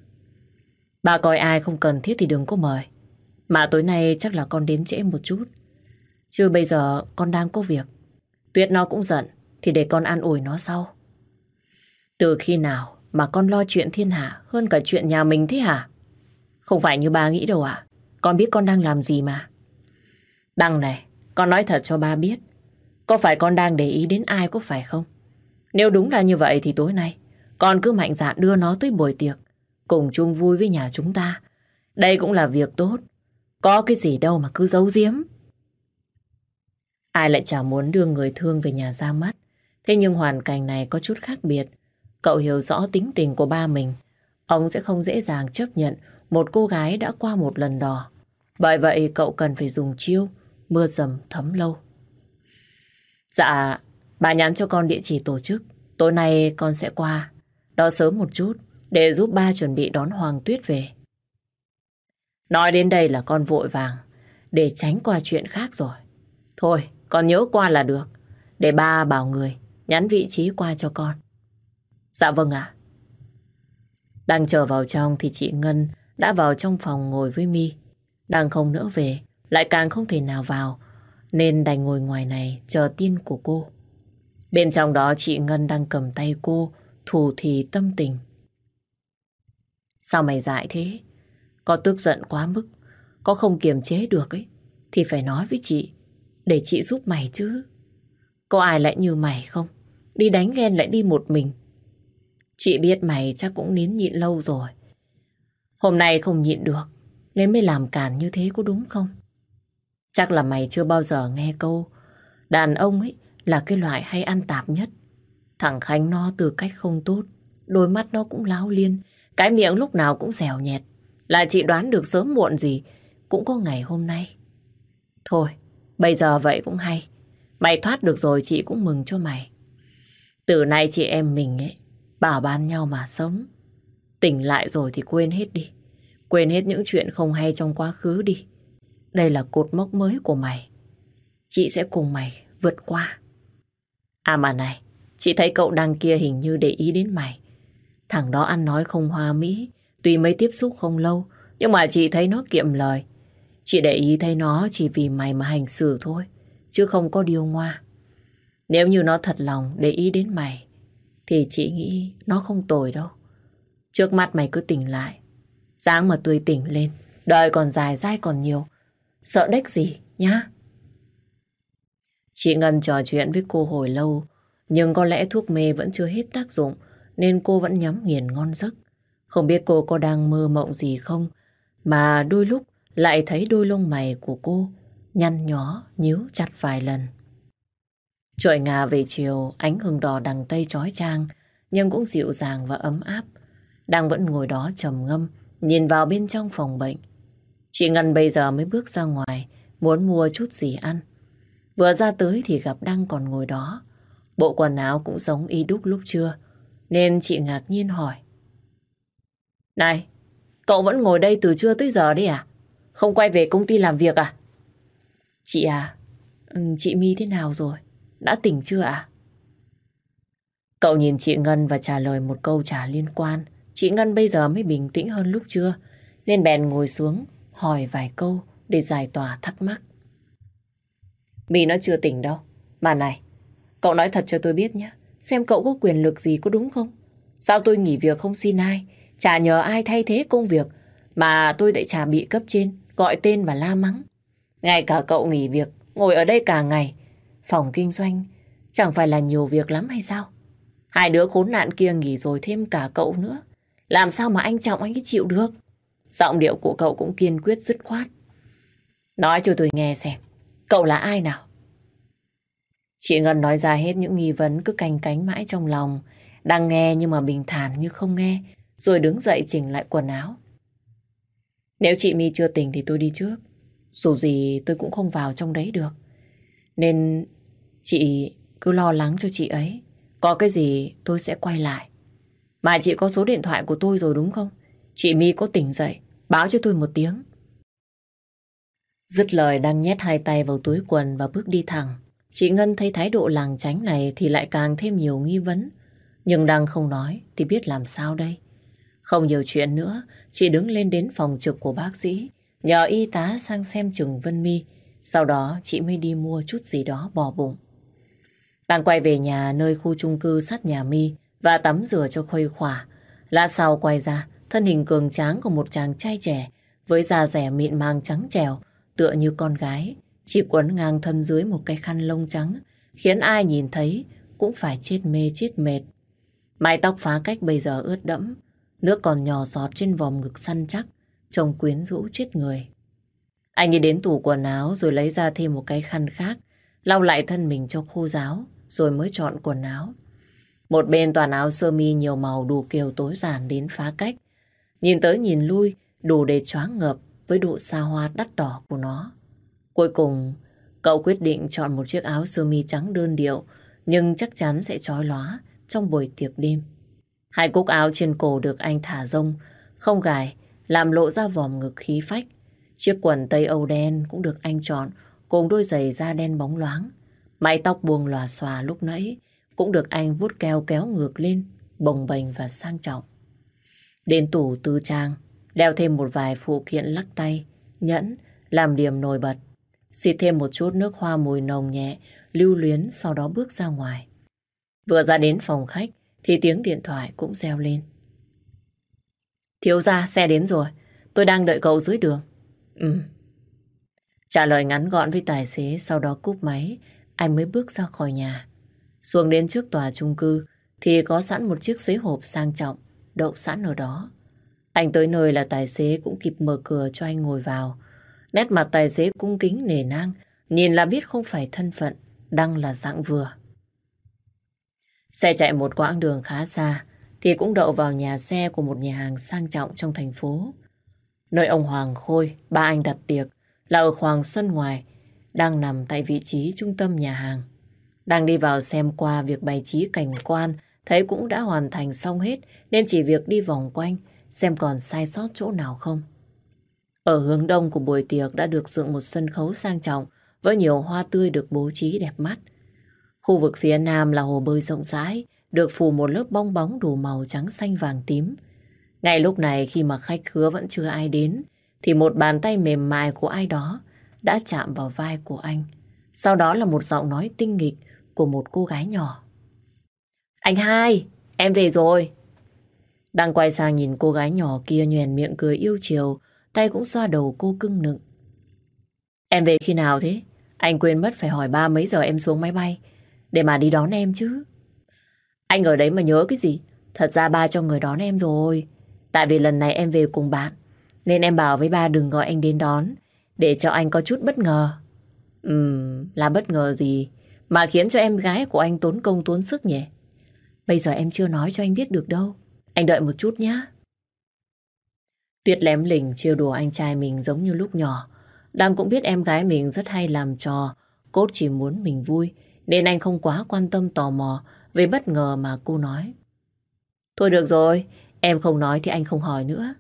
Bà coi ai không cần thiết thì đừng có mời. Mà tối nay chắc là con đến trễ một chút. Chứ bây giờ con đang có việc. Tuyết nó cũng giận, thì để con an ủi nó sau. Từ khi nào mà con lo chuyện thiên hạ hơn cả chuyện nhà mình thế hả? Không phải như ba nghĩ đâu à? Con biết con đang làm gì mà. Đăng này, con nói thật cho ba biết. Có phải con đang để ý đến ai có phải không? Nếu đúng là như vậy thì tối nay con cứ mạnh dạn đưa nó tới buổi tiệc cùng chung vui với nhà chúng ta. Đây cũng là việc tốt. Có cái gì đâu mà cứ giấu giếm. Ai lại chả muốn đưa người thương về nhà ra mắt. Thế nhưng hoàn cảnh này có chút khác biệt. Cậu hiểu rõ tính tình của ba mình. Ông sẽ không dễ dàng chấp nhận một cô gái đã qua một lần đò. Bởi vậy cậu cần phải dùng chiêu mưa dầm thấm lâu. Dạ, bà nhắn cho con địa chỉ tổ chức. Tối nay con sẽ qua. Đó sớm một chút để giúp ba chuẩn bị đón Hoàng Tuyết về. Nói đến đây là con vội vàng để tránh qua chuyện khác rồi. Thôi, con nhớ qua là được. Để ba bảo người nhắn vị trí qua cho con. Dạ vâng ạ. Đang chờ vào trong thì chị Ngân đã vào trong phòng ngồi với mi Đang không nỡ về, lại càng không thể nào vào, nên đành ngồi ngoài này chờ tin của cô. Bên trong đó chị Ngân đang cầm tay cô, thủ thì tâm tình. Sao mày dại thế? Có tức giận quá mức, có không kiềm chế được ấy, thì phải nói với chị, để chị giúp mày chứ. Có ai lại như mày không? Đi đánh ghen lại đi một mình. Chị biết mày chắc cũng nín nhịn lâu rồi. Hôm nay không nhịn được, nên mới làm cản như thế có đúng không? Chắc là mày chưa bao giờ nghe câu đàn ông ấy là cái loại hay ăn tạp nhất. Thằng Khánh nó từ cách không tốt, đôi mắt nó cũng láo liên, cái miệng lúc nào cũng dẻo nhẹt. Là chị đoán được sớm muộn gì cũng có ngày hôm nay. Thôi, bây giờ vậy cũng hay. Mày thoát được rồi chị cũng mừng cho mày. Từ nay chị em mình ấy, bảo ban nhau mà sống. Tỉnh lại rồi thì quên hết đi. Quên hết những chuyện không hay trong quá khứ đi. Đây là cột mốc mới của mày. Chị sẽ cùng mày vượt qua. À mà này, chị thấy cậu đằng kia hình như để ý đến mày. Thằng đó ăn nói không hoa mỹ, tuy mới tiếp xúc không lâu, nhưng mà chị thấy nó kiệm lời. Chị để ý thấy nó chỉ vì mày mà hành xử thôi, chứ không có điều ngoa. Nếu như nó thật lòng để ý đến mày, thì chị nghĩ nó không tồi đâu. Trước mắt mày cứ tỉnh lại, dáng mà tươi tỉnh lên, đời còn dài dai còn nhiều. Sợ đếch gì nhá. Chị Ngân trò chuyện với cô hồi lâu, nhưng có lẽ thuốc mê vẫn chưa hết tác dụng, nên cô vẫn nhắm nghiền ngon giấc. Không biết cô có đang mơ mộng gì không, mà đôi lúc lại thấy đôi lông mày của cô nhăn nhó, nhíu chặt vài lần. Trời ngà về chiều, ánh hừng đỏ đằng tây chói chang, nhưng cũng dịu dàng và ấm áp. Đang vẫn ngồi đó trầm ngâm, nhìn vào bên trong phòng bệnh. Chị Ngân bây giờ mới bước ra ngoài, muốn mua chút gì ăn. Vừa ra tới thì gặp Đăng còn ngồi đó. Bộ quần áo cũng giống y đúc lúc trưa, nên chị ngạc nhiên hỏi. Này, cậu vẫn ngồi đây từ trưa tới giờ đấy à? Không quay về công ty làm việc à? Chị à, ừ, chị My thế nào rồi? Đã tỉnh chưa ạ? À? Cậu nhìn chị Ngân và trả lời một câu trả liên quan. Chị Ngân bây giờ mới bình tĩnh hơn lúc trưa, nên bèn ngồi xuống hỏi vài câu để giải tỏa thắc mắc. My nó chưa tỉnh đâu. Mà này, cậu nói thật cho tôi biết nhé. Xem cậu có quyền lực gì có đúng không? Sao tôi nghỉ việc không xin ai? Chả nhờ ai thay thế công việc mà tôi lại chả bị cấp trên gọi tên và la mắng. Ngay cả cậu nghỉ việc, ngồi ở đây cả ngày. Phòng kinh doanh chẳng phải là nhiều việc lắm hay sao? Hai đứa khốn nạn kia nghỉ rồi thêm cả cậu nữa. Làm sao mà anh Trọng anh ấy chịu được? Giọng điệu của cậu cũng kiên quyết dứt khoát. Nói cho tôi nghe xem, cậu là ai nào? Chị Ngân nói ra hết những nghi vấn cứ canh cánh mãi trong lòng. Đang nghe nhưng mà bình thản như không nghe. Rồi đứng dậy chỉnh lại quần áo. Nếu chị My chưa tỉnh thì tôi đi trước. Dù gì tôi cũng không vào trong đấy được. Nên chị cứ lo lắng cho chị ấy. Có cái gì tôi sẽ quay lại. Mà chị có số điện thoại của tôi rồi đúng không? Chị My có tỉnh dậy, báo cho tôi một tiếng. Dứt lời đang nhét hai tay vào túi quần và bước đi thẳng. Chị Ngân thấy thái độ làng tránh này thì lại càng thêm nhiều nghi vấn. Nhưng đang không nói thì biết làm sao đây. Không nhiều chuyện nữa, chị đứng lên đến phòng trực của bác sĩ, nhờ y tá sang xem chừng Vân Mi. Sau đó chị mới đi mua chút gì đó bò bụng. Đang quay về nhà nơi khu chung cư sát nhà Mi và tắm rửa cho khuây khỏa. Lát sau quay ra, thân hình cường tráng của một chàng trai trẻ với da rẻ mịn màng trắng trèo, tựa như con gái, chỉ quấn ngang thân dưới một cái khăn lông trắng, khiến ai nhìn thấy cũng phải chết mê chết mệt. Mái tóc phá cách bây giờ ướt đẫm, nước còn nhỏ giọt trên vòng ngực săn chắc, trông quyến rũ chết người. Anh đi đến tủ quần áo rồi lấy ra thêm một cái khăn khác, lau lại thân mình cho khô ráo, rồi mới chọn quần áo. Một bên toàn áo sơ mi nhiều màu đủ kiểu tối giản đến phá cách. Nhìn tới nhìn lui, đủ để choáng ngợp với độ xa hoa đắt đỏ của nó. Cuối cùng, cậu quyết định chọn một chiếc áo sơ mi trắng đơn điệu, nhưng chắc chắn sẽ trói lóa trong buổi tiệc đêm. Hai cúc áo trên cổ được anh thả rông, không gài, làm lộ ra vòm ngực khí phách. Chiếc quần tây âu đen cũng được anh chọn, cùng đôi giày da đen bóng loáng. Mái tóc buông lòa xòa lúc nãy cũng được anh vuốt keo kéo ngược lên, bồng bềnh và sang trọng. Đến tủ tư trang, đeo thêm một vài phụ kiện lắc tay, nhẫn, làm điểm nổi bật. Xịt thêm một chút nước hoa mùi nồng nhẹ, lưu luyến sau đó bước ra ngoài. Vừa ra đến phòng khách thì tiếng điện thoại cũng reo lên. Thiếu gia, xe đến rồi. Tôi đang đợi cậu dưới đường. Ừ. Trả lời ngắn gọn với tài xế, sau đó cúp máy, anh mới bước ra khỏi nhà. Xuống đến trước tòa chung cư thì có sẵn một chiếc xế hộp sang trọng đậu sẵn ở đó. Anh tới nơi là tài xế cũng kịp mở cửa cho anh ngồi vào. Nét mặt tài xế cung kính nề nang, nhìn là biết không phải thân phận, đang là dạng vừa. Xe chạy một quãng đường khá xa, thì cũng đậu vào nhà xe của một nhà hàng sang trọng trong thành phố. Nơi ông Hoàng Khôi, ba anh đặt tiệc, là ở khoảng sân ngoài, đang nằm tại vị trí trung tâm nhà hàng. Đang đi vào xem qua việc bày trí cảnh quan, thấy cũng đã hoàn thành xong hết, nên chỉ việc đi vòng quanh, xem còn sai sót chỗ nào không. Ở hướng đông của buổi tiệc đã được dựng một sân khấu sang trọng với nhiều hoa tươi được bố trí đẹp mắt. Khu vực phía nam là hồ bơi rộng rãi, được phủ một lớp bong bóng đủ màu trắng xanh vàng tím. Ngay lúc này khi mà khách khứa vẫn chưa ai đến, thì một bàn tay mềm mại của ai đó đã chạm vào vai của anh. Sau đó là một giọng nói tinh nghịch của một cô gái nhỏ. Anh hai, em về rồi. Đang quay sang nhìn cô gái nhỏ kia nhoèn miệng cười yêu chiều, tay cũng xoa đầu cô cưng nựng. Em về khi nào thế? Anh quên mất phải hỏi ba mấy giờ em xuống máy bay, để mà đi đón em chứ. Anh ở đấy mà nhớ cái gì? Thật ra ba cho người đón em rồi. Tại vì lần này em về cùng bạn, nên em bảo với ba đừng gọi anh đến đón, để cho anh có chút bất ngờ. Ừm, là bất ngờ gì mà khiến cho em gái của anh tốn công tốn sức nhỉ? Bây giờ em chưa nói cho anh biết được đâu. Anh đợi một chút nhé. Tuyết lém lỉnh trêu đùa anh trai mình giống như lúc nhỏ. Đang cũng biết em gái mình rất hay làm trò, cốt chỉ muốn mình vui, nên anh không quá quan tâm tò mò về bất ngờ mà cô nói. Thôi được rồi, em không nói thì anh không hỏi nữa.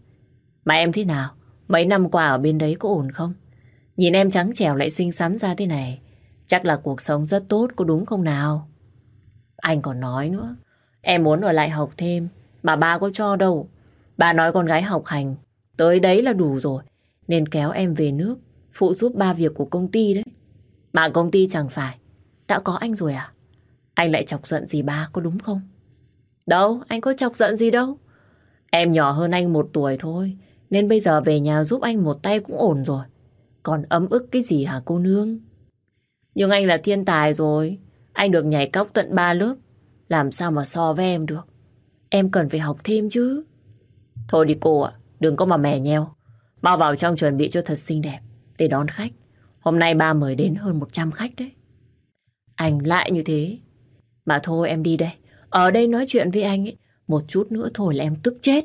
Mà em thế nào? Mấy năm qua ở bên đấy có ổn không? Nhìn em trắng trẻo lại xinh xắn ra thế này, chắc là cuộc sống rất tốt có đúng không nào? Anh còn nói nữa, em muốn ở lại học thêm, mà ba có cho đâu. Bà nói con gái học hành, tới đấy là đủ rồi, nên kéo em về nước, phụ giúp ba việc của công ty đấy. Mà công ty chẳng phải, đã có anh rồi à? Anh lại chọc giận gì ba có đúng không? Đâu, anh có chọc giận gì đâu. Em nhỏ hơn anh một tuổi thôi, nên bây giờ về nhà giúp anh một tay cũng ổn rồi. Còn ấm ức cái gì hả cô nương? Nhưng anh là thiên tài rồi. Anh được nhảy cóc tận ba lớp. Làm sao mà so với em được? Em cần phải học thêm chứ. Thôi đi cô ạ, đừng có mà mè nheo. Mau vào trong chuẩn bị cho thật xinh đẹp để đón khách. Hôm nay ba mời đến hơn 100 khách đấy. Anh lại như thế. Mà thôi em đi đây. Ở đây nói chuyện với anh ấy. Một chút nữa thôi là em tức chết.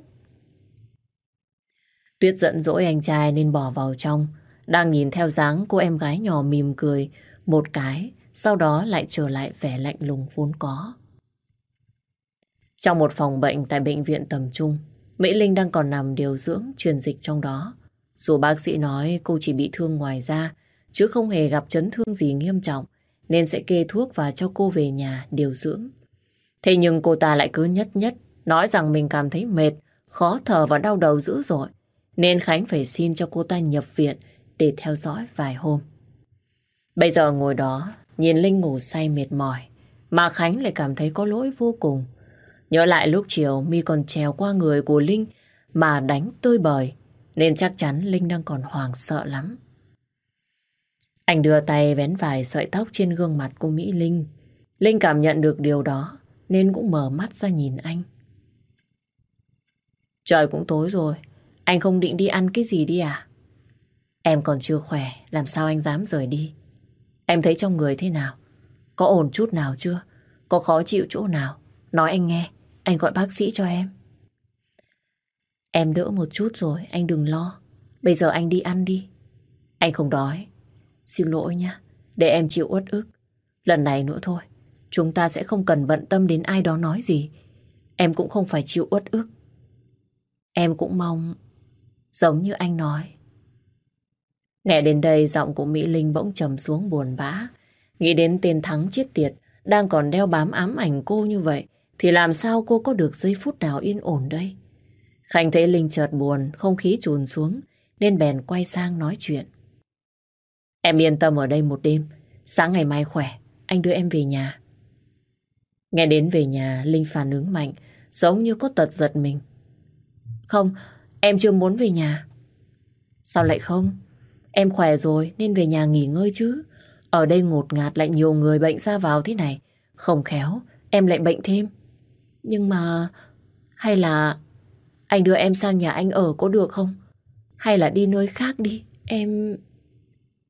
Tuyết giận dỗi anh trai nên bỏ vào trong. Đang nhìn theo dáng cô em gái nhỏ mỉm cười. Một cái, sau đó lại trở lại vẻ lạnh lùng vốn có. Trong một phòng bệnh tại bệnh viện tầm trung, Mỹ Linh đang còn nằm điều dưỡng truyền dịch trong đó. Dù bác sĩ nói cô chỉ bị thương ngoài da, chứ không hề gặp chấn thương gì nghiêm trọng, nên sẽ kê thuốc và cho cô về nhà điều dưỡng. Thế nhưng cô ta lại cứ nhất nhất nói rằng mình cảm thấy mệt, khó thở và đau đầu dữ dội. Nên Khánh phải xin cho cô ta nhập viện để theo dõi vài hôm. Bây giờ ngồi đó, nhìn Linh ngủ say mệt mỏi, mà Khánh lại cảm thấy có lỗi vô cùng. Nhớ lại lúc chiều mi còn trèo qua người của Linh mà đánh tơi bời, nên chắc chắn Linh đang còn hoàng sợ lắm. Anh đưa tay vén vài sợi tóc trên gương mặt của Mỹ Linh. Linh cảm nhận được điều đó nên cũng mở mắt ra nhìn anh. Trời cũng tối rồi, anh không định đi ăn cái gì đi à? Em còn chưa khỏe, làm sao anh dám rời đi? Em thấy trong người thế nào? Có ổn chút nào chưa? Có khó chịu chỗ nào? Nói anh nghe, anh gọi bác sĩ cho em. Em đỡ một chút rồi, anh đừng lo. Bây giờ anh đi ăn đi. Anh không đói. Xin lỗi nha, để em chịu uất ức. Lần này nữa thôi, chúng ta sẽ không cần bận tâm đến ai đó nói gì. Em cũng không phải chịu uất ức. Em cũng mong, giống như anh nói. Nghe đến đây giọng của Mỹ Linh bỗng trầm xuống buồn bã. Nghĩ đến tên Thắng chết tiệt đang còn đeo bám ám ảnh cô như vậy thì làm sao cô có được giây phút nào yên ổn đây? Khanh thấy Linh chợt buồn, không khí trùn xuống nên bèn quay sang nói chuyện. Em yên tâm ở đây một đêm, sáng ngày mai khỏe, anh đưa em về nhà. Nghe đến về nhà, Linh phản ứng mạnh, giống như có tật giật mình. Không, em chưa muốn về nhà. Sao lại không? Em khỏe rồi nên về nhà nghỉ ngơi chứ. Ở đây ngột ngạt lại nhiều người bệnh ra vào thế này. Không khéo, em lại bệnh thêm. Nhưng mà... Hay là... Anh đưa em sang nhà anh ở có được không? Hay là đi nơi khác đi, em...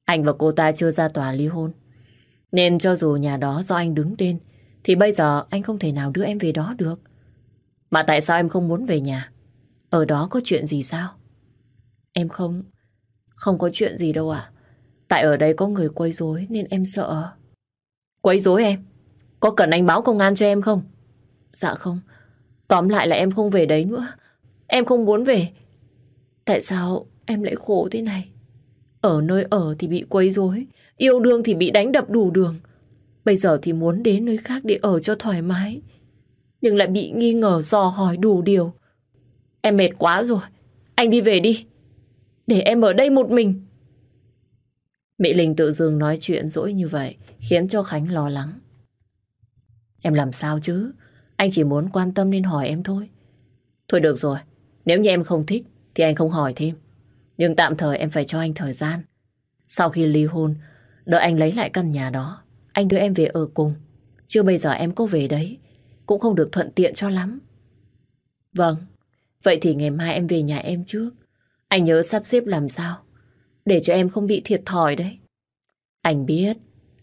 Anh và cô ta chưa ra tòa ly hôn. Nên cho dù nhà đó do anh đứng tên, thì bây giờ anh không thể nào đưa em về đó được. Mà tại sao em không muốn về nhà? Ở đó có chuyện gì sao? Em không... Không có chuyện gì đâu à. Tại ở đây có người quấy rối nên em sợ. Quấy rối em? Có cần anh báo công an cho em không? Dạ không. Tóm lại là em không về đấy nữa. Em không muốn về. Tại sao em lại khổ thế này? Ở nơi ở thì bị quấy rối, yêu đương thì bị đánh đập đủ đường. Bây giờ thì muốn đến nơi khác để ở cho thoải mái. Nhưng lại bị nghi ngờ dò hỏi đủ điều. Em mệt quá rồi. Anh đi về đi. Để em ở đây một mình. Mỹ Linh tự dưng nói chuyện dỗi như vậy khiến cho Khánh lo lắng. Em làm sao chứ? Anh chỉ muốn quan tâm nên hỏi em thôi. Thôi được rồi. Nếu như em không thích thì anh không hỏi thêm. Nhưng tạm thời em phải cho anh thời gian. Sau khi ly hôn, đợi anh lấy lại căn nhà đó, anh đưa em về ở cùng. Chưa bây giờ em có về đấy, cũng không được thuận tiện cho lắm. Vâng, vậy thì ngày mai em về nhà em trước. Anh nhớ sắp xếp làm sao, để cho em không bị thiệt thòi đấy. Anh biết,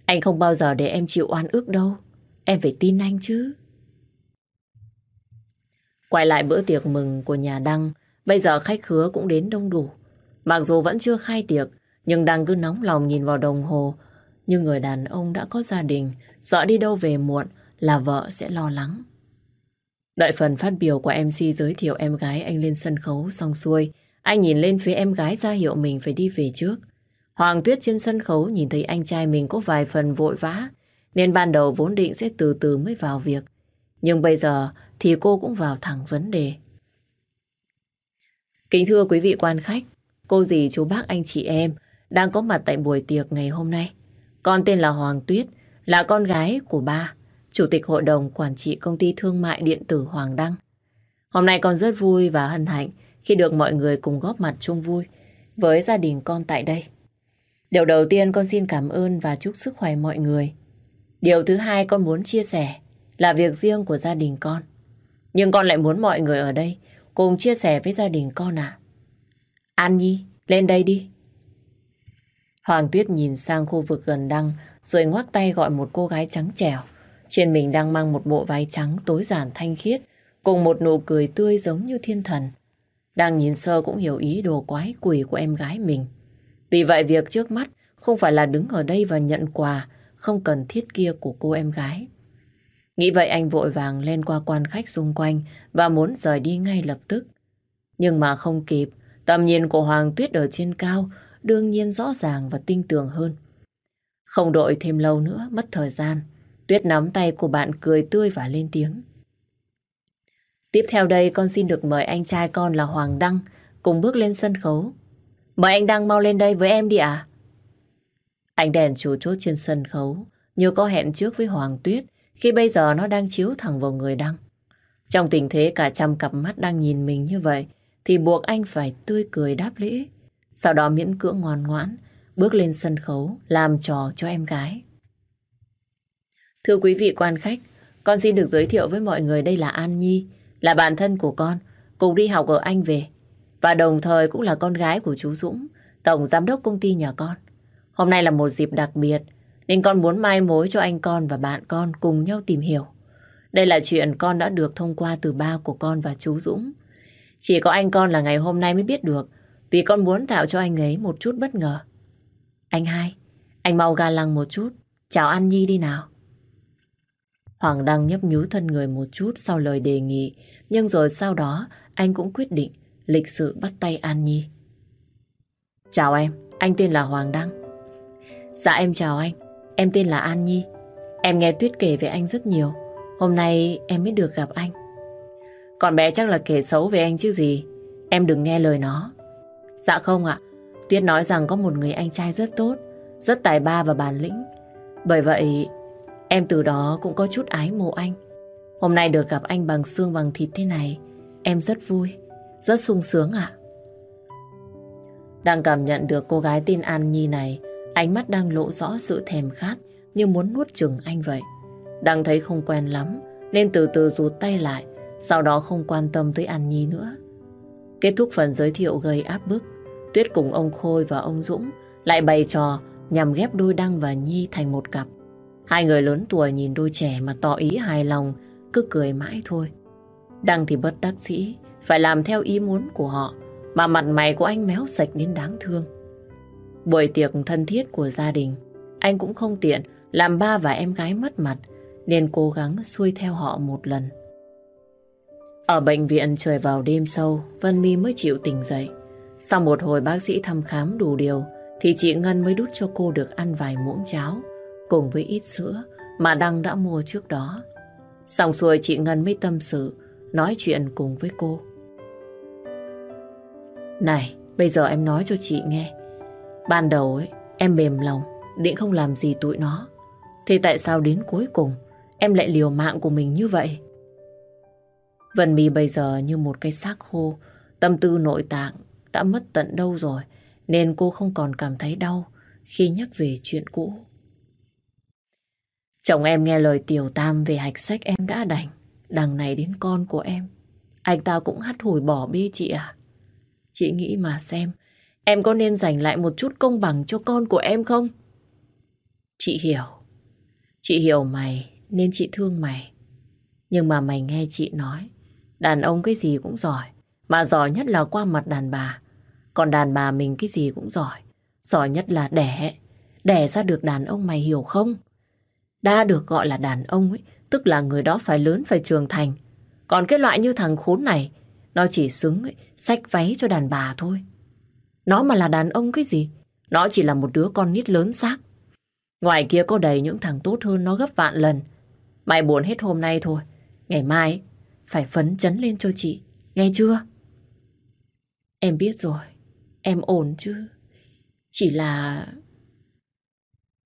anh không bao giờ để em chịu oan ức đâu. Em phải tin anh chứ. Quay lại bữa tiệc mừng của nhà Đăng, bây giờ khách khứa cũng đến đông đủ. Mặc dù vẫn chưa khai tiệc, nhưng Đăng cứ nóng lòng nhìn vào đồng hồ. Nhưng người đàn ông đã có gia đình, sợ đi đâu về muộn là vợ sẽ lo lắng. Đợi phần phát biểu của MC giới thiệu em gái anh lên sân khấu xong xuôi, anh nhìn lên phía em gái ra hiệu mình phải đi về trước. Hoàng Tuyết trên sân khấu nhìn thấy anh trai mình có vài phần vội vã, nên ban đầu vốn định sẽ từ từ mới vào việc. Nhưng bây giờ thì cô cũng vào thẳng vấn đề. Kính thưa quý vị quan khách, cô dì chú bác anh chị em đang có mặt tại buổi tiệc ngày hôm nay. Con tên là Hoàng Tuyết, là con gái của ba, Chủ tịch Hội đồng Quản trị Công ty Thương mại Điện tử Hoàng Đăng. Hôm nay con rất vui và hân hạnh khi được mọi người cùng góp mặt chung vui với gia đình con tại đây. Điều đầu tiên con xin cảm ơn và chúc sức khỏe mọi người. Điều thứ hai con muốn chia sẻ là việc riêng của gia đình con. Nhưng con lại muốn mọi người ở đây cùng chia sẻ với gia đình con à. An Nhi, lên đây đi. Hoàng Tuyết nhìn sang khu vực gần đăng rồi ngoắc tay gọi một cô gái trắng trẻo. Trên mình đang mang một bộ váy trắng tối giản thanh khiết cùng một nụ cười tươi giống như thiên thần. Đang nhìn sơ cũng hiểu ý đồ quái quỷ của em gái mình. Vì vậy việc trước mắt không phải là đứng ở đây và nhận quà không cần thiết kia của cô em gái. Nghĩ vậy anh vội vàng lên qua quan khách xung quanh và muốn rời đi ngay lập tức. Nhưng mà không kịp, tầm nhìn của Hoàng Tuyết ở trên cao đương nhiên rõ ràng và tinh tường hơn. Không đợi thêm lâu nữa, mất thời gian. Tuyết nắm tay của bạn cười tươi và lên tiếng. Tiếp theo đây con xin được mời anh trai con là Hoàng Đăng cùng bước lên sân khấu. Mời anh Đăng mau lên đây với em đi ạ. Ánh đèn chủ chốt trên sân khấu như có hẹn trước với Hoàng Tuyết khi bây giờ nó đang chiếu thẳng vào người Đăng. Trong tình thế cả trăm cặp mắt đang nhìn mình như vậy thì buộc anh phải tươi cười đáp lễ. Sau đó miễn cưỡng ngoan ngoãn bước lên sân khấu làm trò cho em gái. Thưa quý vị quan khách, con xin được giới thiệu với mọi người đây là An Nhi, là bạn thân của con, cùng đi học ở Anh về. Và đồng thời cũng là con gái của chú Dũng, tổng giám đốc công ty nhà con. Hôm nay là một dịp đặc biệt, nên con muốn mai mối cho anh con và bạn con cùng nhau tìm hiểu. Đây là chuyện con đã được thông qua từ ba của con và chú Dũng. Chỉ có anh con là ngày hôm nay mới biết được, vì con muốn tạo cho anh ấy một chút bất ngờ. Anh hai, anh mau ga lăng một chút, chào An Nhi đi nào. Hoàng Đăng nhấp nhú thân người một chút sau lời đề nghị, nhưng rồi sau đó anh cũng quyết định lịch sự bắt tay An Nhi. Chào em, anh tên là Hoàng Đăng. Dạ em chào anh, em tên là An Nhi. Em nghe Tuyết kể về anh rất nhiều, hôm nay em mới được gặp anh. Còn bé chắc là kể xấu về anh chứ gì, em đừng nghe lời nó. Dạ không ạ, Tuyết nói rằng có một người anh trai rất tốt, rất tài ba và bản lĩnh. Bởi vậy Em từ đó cũng có chút ái mộ anh. Hôm nay được gặp anh bằng xương bằng thịt thế này, em rất vui, rất sung sướng ạ. Đang cảm nhận được cô gái tên An Nhi này, ánh mắt đang lộ rõ sự thèm khát như muốn nuốt chừng anh vậy. Đang thấy không quen lắm, nên từ từ rụt tay lại, sau đó không quan tâm tới An Nhi nữa. Kết thúc phần giới thiệu gây áp bức, Tuyết cùng ông Khôi và ông Dũng lại bày trò nhằm ghép đôi Đăng và Nhi thành một cặp. Hai người lớn tuổi nhìn đôi trẻ mà tỏ ý hài lòng, cứ cười mãi thôi. Đăng thì bất đắc dĩ, phải làm theo ý muốn của họ, mà mặt mày của anh méo sạch đến đáng thương. Buổi tiệc thân thiết của gia đình, anh cũng không tiện làm ba và em gái mất mặt, nên cố gắng xuôi theo họ một lần. Ở bệnh viện trời vào đêm sâu, Vân My mới chịu tỉnh dậy. Sau một hồi bác sĩ thăm khám đủ điều, thì chị Ngân mới đút cho cô được ăn vài muỗng cháo cùng với ít sữa mà Đăng đã mua trước đó. Xong xuôi chị Ngân mới tâm sự, nói chuyện cùng với cô. Này, bây giờ em nói cho chị nghe. Ban đầu ấy, em mềm lòng, định không làm gì tụi nó. Thì tại sao đến cuối cùng em lại liều mạng của mình như vậy? Vân My bây giờ như một cái xác khô, tâm tư nội tạng đã mất tận đâu rồi, nên cô không còn cảm thấy đau khi nhắc về chuyện cũ. Chồng em nghe lời tiểu tam về hạch sách em đã đành. Đằng này đến con của em. Anh ta cũng hắt hủi bỏ bê chị à? Chị nghĩ mà xem, em có nên dành lại một chút công bằng cho con của em không? Chị hiểu. Chị hiểu mày nên chị thương mày. Nhưng mà mày nghe chị nói, đàn ông cái gì cũng giỏi. Mà giỏi nhất là qua mặt đàn bà. Còn đàn bà mình cái gì cũng giỏi. Giỏi nhất là đẻ. Đẻ ra được đàn ông mày hiểu không? Đã được gọi là đàn ông ấy, tức là người đó phải lớn phải trưởng thành. Còn cái loại như thằng khốn này, nó chỉ xứng ấy, sách váy cho đàn bà thôi. Nó mà là đàn ông cái gì? Nó chỉ là một đứa con nít lớn xác. Ngoài kia có đầy những thằng tốt hơn nó gấp vạn lần. Mày buồn hết hôm nay thôi. Ngày mai, phải phấn chấn lên cho chị. Nghe chưa? Em biết rồi. Em ổn chứ. Chỉ là...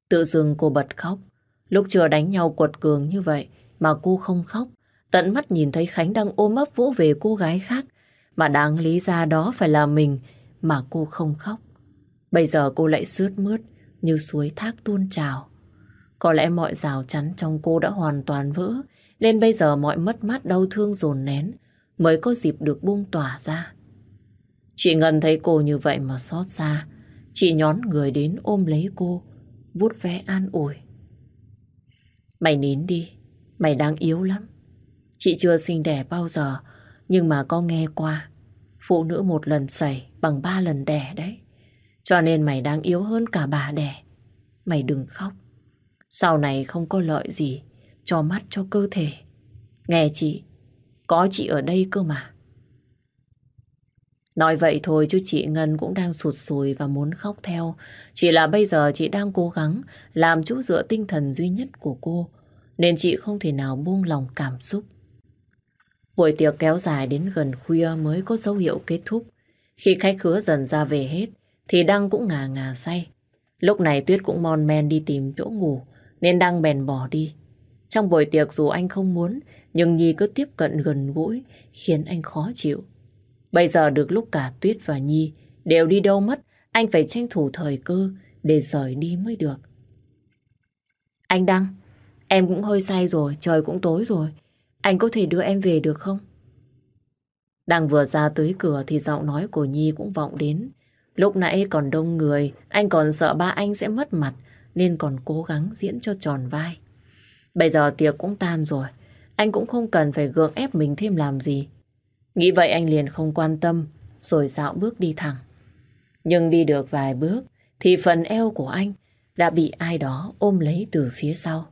Tự dưng cô bật khóc. Lúc chưa đánh nhau quật cường như vậy mà cô không khóc. Tận mắt nhìn thấy Khánh đang ôm ấp vỗ về cô gái khác. Mà đáng lý ra đó phải là mình mà cô không khóc. Bây giờ cô lại sướt mướt như suối thác tuôn trào. Có lẽ mọi rào chắn trong cô đã hoàn toàn vỡ nên bây giờ mọi mất mát đau thương dồn nén mới có dịp được buông tỏa ra. Chị Ngân thấy cô như vậy mà xót xa. Chị nhón người đến ôm lấy cô, vuốt ve an ủi. Mày nín đi, mày đang yếu lắm. Chị chưa sinh đẻ bao giờ, nhưng mà có nghe qua. Phụ nữ một lần xảy bằng ba lần đẻ đấy. Cho nên mày đang yếu hơn cả bà đẻ. Mày đừng khóc. Sau này không có lợi gì cho mắt cho cơ thể. Nghe chị, có chị ở đây cơ mà. Nói vậy thôi chứ chị Ngân cũng đang sụt sùi và muốn khóc theo. Chỉ là bây giờ chị đang cố gắng làm chỗ dựa tinh thần duy nhất của cô. Nên chị không thể nào buông lòng cảm xúc. Buổi tiệc kéo dài đến gần khuya mới có dấu hiệu kết thúc. Khi khách khứa dần ra về hết, thì Đăng cũng ngà ngà say. Lúc này Tuyết cũng mon men đi tìm chỗ ngủ, nên Đăng bèn bỏ đi. Trong buổi tiệc dù anh không muốn, nhưng Nhi cứ tiếp cận gần gũi, khiến anh khó chịu. Bây giờ được lúc cả Tuyết và Nhi đều đi đâu mất, anh phải tranh thủ thời cơ để rời đi mới được. Anh Đăng, em cũng hơi say rồi, trời cũng tối rồi. Anh có thể đưa em về được không? Đang vừa ra tới cửa thì giọng nói của Nhi cũng vọng đến. Lúc nãy còn đông người, anh còn sợ ba anh sẽ mất mặt, nên còn cố gắng diễn cho tròn vai. Bây giờ tiệc cũng tan rồi, anh cũng không cần phải gượng ép mình thêm làm gì. Nghĩ vậy anh liền không quan tâm, rồi dạo bước đi thẳng. Nhưng đi được vài bước, thì phần eo của anh đã bị ai đó ôm lấy từ phía sau.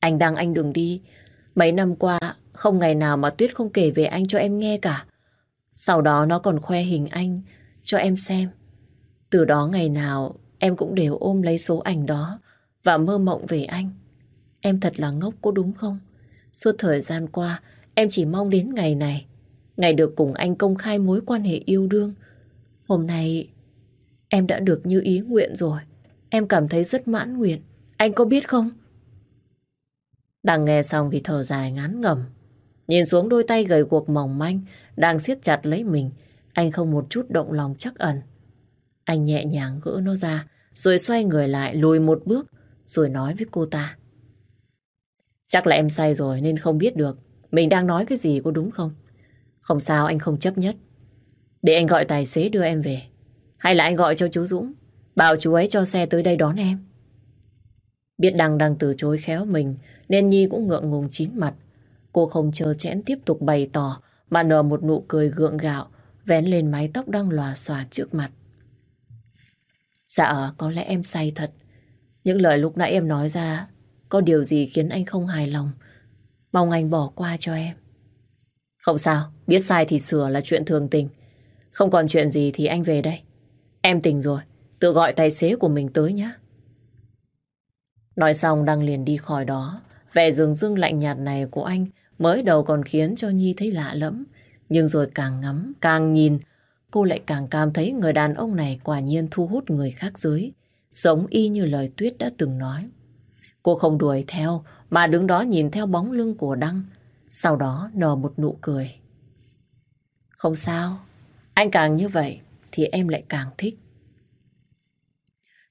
Anh đang anh đừng đi, mấy năm qua, không ngày nào mà Tuyết không kể về anh cho em nghe cả. Sau đó nó còn khoe hình anh cho em xem. Từ đó ngày nào, em cũng đều ôm lấy số ảnh đó và mơ mộng về anh. Em thật là ngốc, có đúng không? Suốt thời gian qua, em chỉ mong đến ngày này. Ngày được cùng anh công khai mối quan hệ yêu đương. Hôm nay, em đã được như ý nguyện rồi. Em cảm thấy rất mãn nguyện. Anh có biết không? Đang nghe xong thì thở dài ngán ngẩm. Nhìn xuống đôi tay gầy guộc mỏng manh, đang siết chặt lấy mình. Anh không một chút động lòng chắc ẩn. Anh nhẹ nhàng gỡ nó ra, rồi xoay người lại lùi một bước, rồi nói với cô ta. Chắc là em say rồi nên không biết được, mình đang nói cái gì có đúng không? Không sao, anh không chấp nhất. Để anh gọi tài xế đưa em về. Hay là anh gọi cho chú Dũng, bảo chú ấy cho xe tới đây đón em. Biết Đăng đang từ chối khéo mình nên Nhi cũng ngượng ngùng chín mặt. Cô không chờ chẽn tiếp tục bày tỏ mà nở một nụ cười gượng gạo vén lên mái tóc đang lòa xòa trước mặt. Dạ, có lẽ em say thật. Những lời lúc nãy em nói ra có điều gì khiến anh không hài lòng. Mong anh bỏ qua cho em. Không sao, biết sai thì sửa là chuyện thường tình. Không còn chuyện gì thì anh về đây. Em tỉnh rồi, tự gọi tài xế của mình tới nhé. Nói xong Đăng liền đi khỏi đó. Vẻ dường rưng lạnh nhạt này của anh mới đầu còn khiến cho Nhi thấy lạ lẫm. Nhưng rồi càng ngắm, càng nhìn, cô lại càng cảm thấy người đàn ông này quả nhiên thu hút người khác dưới. Giống y như lời Tuyết đã từng nói. Cô không đuổi theo, mà đứng đó nhìn theo bóng lưng của Đăng. Sau đó nở một nụ cười. Không sao, anh càng như vậy thì em lại càng thích.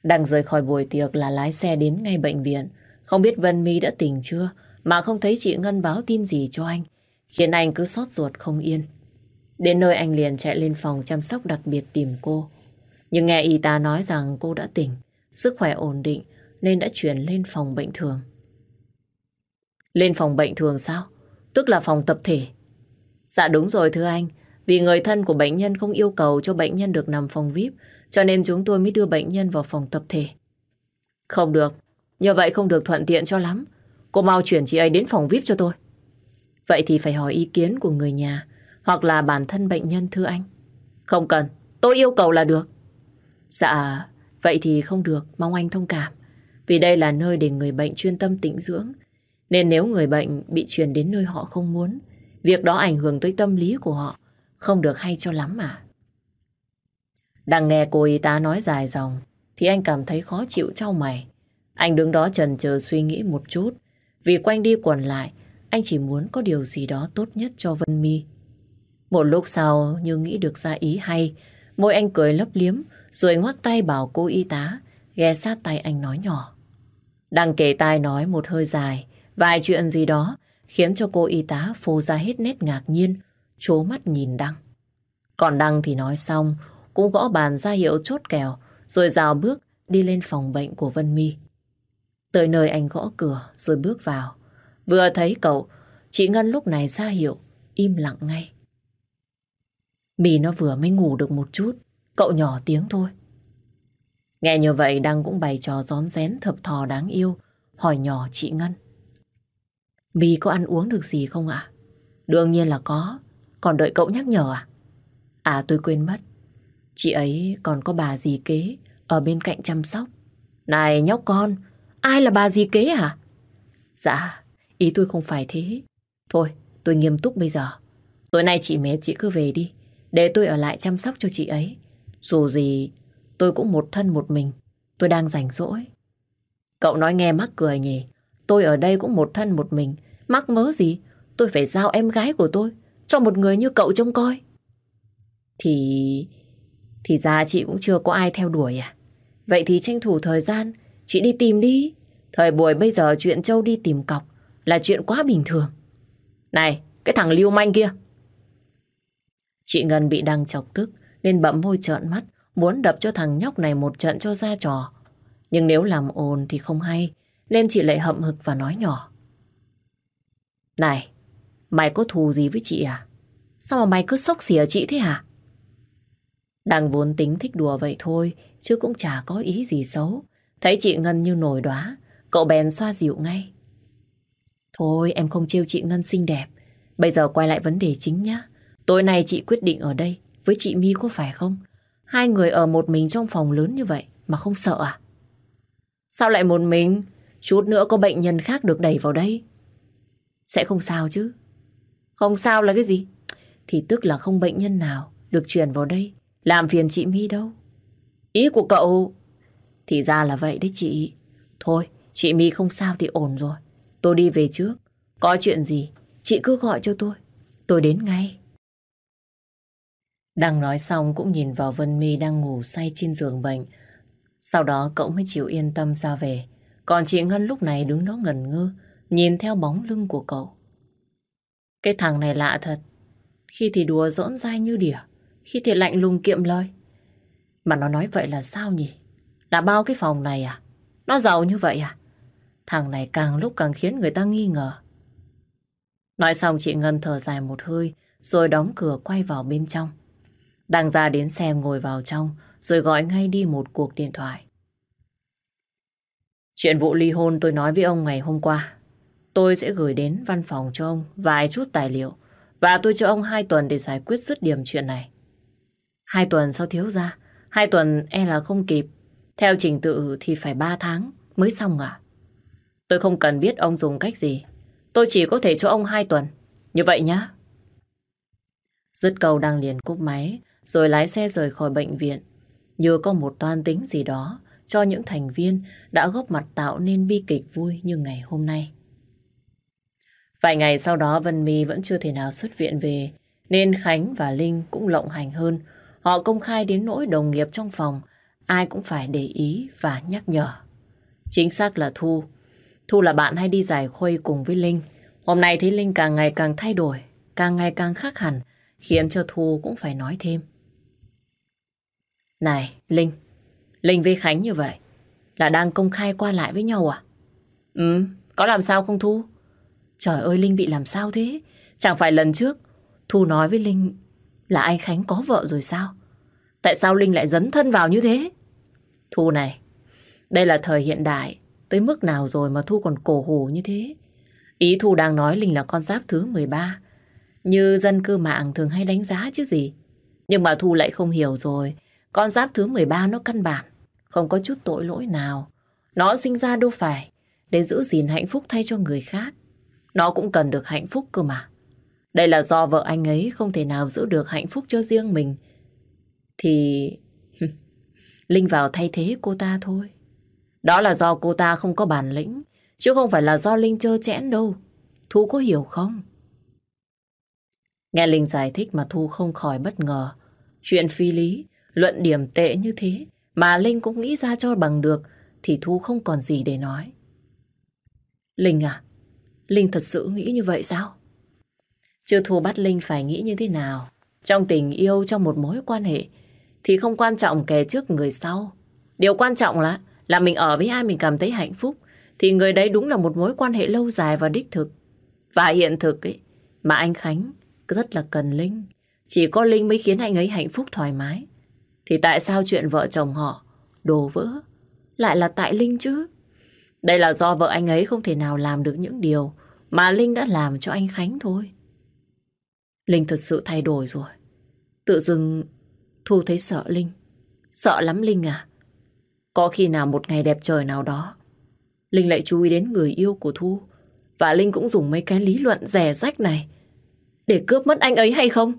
Đăng rời khỏi buổi tiệc là lái xe đến ngay bệnh viện. Không biết Vân My đã tỉnh chưa, mà không thấy chị Ngân báo tin gì cho anh, khiến anh cứ xót ruột không yên. Đến nơi anh liền chạy lên phòng chăm sóc đặc biệt tìm cô. Nhưng nghe y tá nói rằng cô đã tỉnh, sức khỏe ổn định nên đã chuyển lên phòng bệnh thường. Lên phòng bệnh thường sao? Tức là phòng tập thể. Dạ đúng rồi thưa anh, vì người thân của bệnh nhân không yêu cầu cho bệnh nhân được nằm phòng VIP, cho nên chúng tôi mới đưa bệnh nhân vào phòng tập thể. Không được, như vậy không được thuận tiện cho lắm. Cô mau chuyển chị ấy đến phòng VIP cho tôi. Vậy thì phải hỏi ý kiến của người nhà hoặc là bản thân bệnh nhân thưa anh. Không cần, tôi yêu cầu là được. Dạ, vậy thì không được, mong anh thông cảm. Vì đây là nơi để người bệnh chuyên tâm tĩnh dưỡng. Nên nếu người bệnh bị chuyển đến nơi họ không muốn, việc đó ảnh hưởng tới tâm lý của họ, không được hay cho lắm mà. Đang nghe cô y tá nói dài dòng, thì anh cảm thấy khó chịu trao mày. Anh đứng đó trần chờ suy nghĩ một chút, vì quanh đi quẩn lại, anh chỉ muốn có điều gì đó tốt nhất cho Vân Mi. Một lúc sau như nghĩ được ra ý hay, môi anh cười lấp liếm, rồi ngoắc tay bảo cô y tá, ghé sát tay anh nói nhỏ. Đang kể tai nói một hơi dài, vài chuyện gì đó, khiến cho cô y tá phô ra hết nét ngạc nhiên, chố mắt nhìn Đăng. Còn Đăng thì nói xong, cũng gõ bàn ra hiệu chốt kèo, rồi rào bước đi lên phòng bệnh của Vân Mi. Tới nơi anh gõ cửa rồi bước vào. Vừa thấy cậu, chị Ngân lúc này ra hiệu, im lặng ngay. Mì nó vừa mới ngủ được một chút, cậu nhỏ tiếng thôi. Nghe như vậy Đăng cũng bày trò gión rén thập thò đáng yêu, hỏi nhỏ chị Ngân. Mì có ăn uống được gì không ạ? Đương nhiên là có, còn đợi cậu nhắc nhở à? À tôi quên mất. Chị ấy còn có bà dì kế ở bên cạnh chăm sóc. Này nhóc con, ai là bà gì kế hả? Dạ, ý tôi không phải thế. Thôi, tôi nghiêm túc bây giờ. Tối nay chị mẹ chị cứ về đi, để tôi ở lại chăm sóc cho chị ấy. Dù gì, tôi cũng một thân một mình, tôi đang rảnh rỗi. Cậu nói nghe mắc cười nhỉ, tôi ở đây cũng một thân một mình, mắc mớ gì, tôi phải giao em gái của tôi cho một người như cậu trông coi. Thì... thì ra chị cũng chưa có ai theo đuổi à? Vậy thì tranh thủ thời gian, chị đi tìm đi. Thời buổi bây giờ chuyện Châu đi tìm cọc là chuyện quá bình thường. Này, cái thằng lưu manh kia. Chị Ngân bị đăng chọc tức nên bậm môi trợn mắt muốn đập cho thằng nhóc này một trận cho ra trò. Nhưng nếu làm ồn thì không hay nên chị lại hậm hực và nói nhỏ. Này, mày có thù gì với chị à? Sao mà mày cứ sốc xỉa chị thế hả? Đang vốn tính thích đùa vậy thôi chứ cũng chả có ý gì xấu. Thấy chị Ngân như nổi đóa cậu bèn xoa dịu ngay. Thôi, em không trêu chị Ngân xinh đẹp. Bây giờ quay lại vấn đề chính nhá. Tối nay chị quyết định ở đây, với chị My có phải không? Hai người ở một mình trong phòng lớn như vậy mà không sợ à? Sao lại một mình? Chút nữa có bệnh nhân khác được đẩy vào đây. Sẽ không sao chứ. Không sao là cái gì? Thì tức là không bệnh nhân nào được chuyển vào đây. Làm phiền chị My đâu. Ý của cậu... Thì ra là vậy đấy chị. Thôi, chị My không sao thì ổn rồi. Tôi đi về trước. Có chuyện gì, chị cứ gọi cho tôi. Tôi đến ngay. Đang nói xong cũng nhìn vào Vân My đang ngủ say trên giường bệnh. Sau đó cậu mới chịu yên tâm ra về. Còn chị Ngân lúc này đứng đó ngần ngơ, nhìn theo bóng lưng của cậu. Cái thằng này lạ thật. Khi thì đùa dỗn dai như đỉa, khi thì lạnh lùng kiệm lời. Mà nó nói vậy là sao nhỉ? Là bao cái phòng này à? Nó giàu như vậy à? Thằng này càng lúc càng khiến người ta nghi ngờ. Nói xong chị Ngân thở dài một hơi, rồi đóng cửa quay vào bên trong. Đang ra đến xem ngồi vào trong, rồi gọi ngay đi một cuộc điện thoại. Chuyện vụ ly hôn tôi nói với ông ngày hôm qua. Tôi sẽ gửi đến văn phòng cho ông vài chút tài liệu và tôi cho ông hai tuần để giải quyết dứt điểm chuyện này. Hai tuần sau thiếu ra? Hai tuần e là không kịp. Theo trình tự thì phải ba tháng mới xong à? Tôi không cần biết ông dùng cách gì. Tôi chỉ có thể cho ông hai tuần. Như vậy nhá. Dứt cầu đang liền cúp máy, rồi lái xe rời khỏi bệnh viện. Như có một toan tính gì đó cho những thành viên đã góp mặt tạo nên bi kịch vui như ngày hôm nay. Vài ngày sau đó Vân My vẫn chưa thể nào xuất viện về, nên Khánh và Linh cũng lộng hành hơn. Họ công khai đến nỗi đồng nghiệp trong phòng, ai cũng phải để ý và nhắc nhở. Chính xác là Thu. Thu là bạn hay đi giải khuây cùng với Linh. Hôm nay thấy Linh càng ngày càng thay đổi, càng ngày càng khác hẳn, khiến cho Thu cũng phải nói thêm. Này, Linh, Linh với Khánh như vậy, là đang công khai qua lại với nhau à? Ừ, có làm sao không Thu? Trời ơi, Linh bị làm sao thế? Chẳng phải lần trước, Thu nói với Linh là anh Khánh có vợ rồi sao? Tại sao Linh lại dấn thân vào như thế? Thu này, đây là thời hiện đại, tới mức nào rồi mà Thu còn cổ hủ như thế? Ý Thu đang nói Linh là con giáp thứ 13, như dân cư mạng thường hay đánh giá chứ gì. Nhưng mà Thu lại không hiểu rồi, con giáp thứ 13 nó căn bản, không có chút tội lỗi nào. Nó sinh ra đâu phải để giữ gìn hạnh phúc thay cho người khác. Nó cũng cần được hạnh phúc cơ mà. Đây là do vợ anh ấy không thể nào giữ được hạnh phúc cho riêng mình. Thì... Linh vào thay thế cô ta thôi. Đó là do cô ta không có bản lĩnh, chứ không phải là do Linh trơ chẽn đâu. Thu có hiểu không? Nghe Linh giải thích mà Thu không khỏi bất ngờ. Chuyện phi lý, luận điểm tệ như thế mà Linh cũng nghĩ ra cho bằng được thì Thu không còn gì để nói. Linh à, Linh thật sự nghĩ như vậy sao? Chưa Thu bắt Linh phải nghĩ như thế nào. Trong tình yêu, trong một mối quan hệ thì không quan trọng kẻ trước người sau. Điều quan trọng là là mình ở với ai mình cảm thấy hạnh phúc thì người đấy đúng là một mối quan hệ lâu dài và đích thực. Và hiện thực ấy, mà anh Khánh rất là cần Linh. Chỉ có Linh mới khiến anh ấy hạnh phúc thoải mái. Thì tại sao chuyện vợ chồng họ đổ vỡ lại là tại Linh chứ? Đây là do vợ anh ấy không thể nào làm được những điều mà Linh đã làm cho anh Khánh thôi. Linh thật sự thay đổi rồi. Tự dưng Thu thấy sợ Linh. Sợ lắm Linh à? Có khi nào một ngày đẹp trời nào đó, Linh lại chú ý đến người yêu của Thu Và Linh cũng dùng mấy cái lý luận rẻ rách này Để cướp mất anh ấy hay không?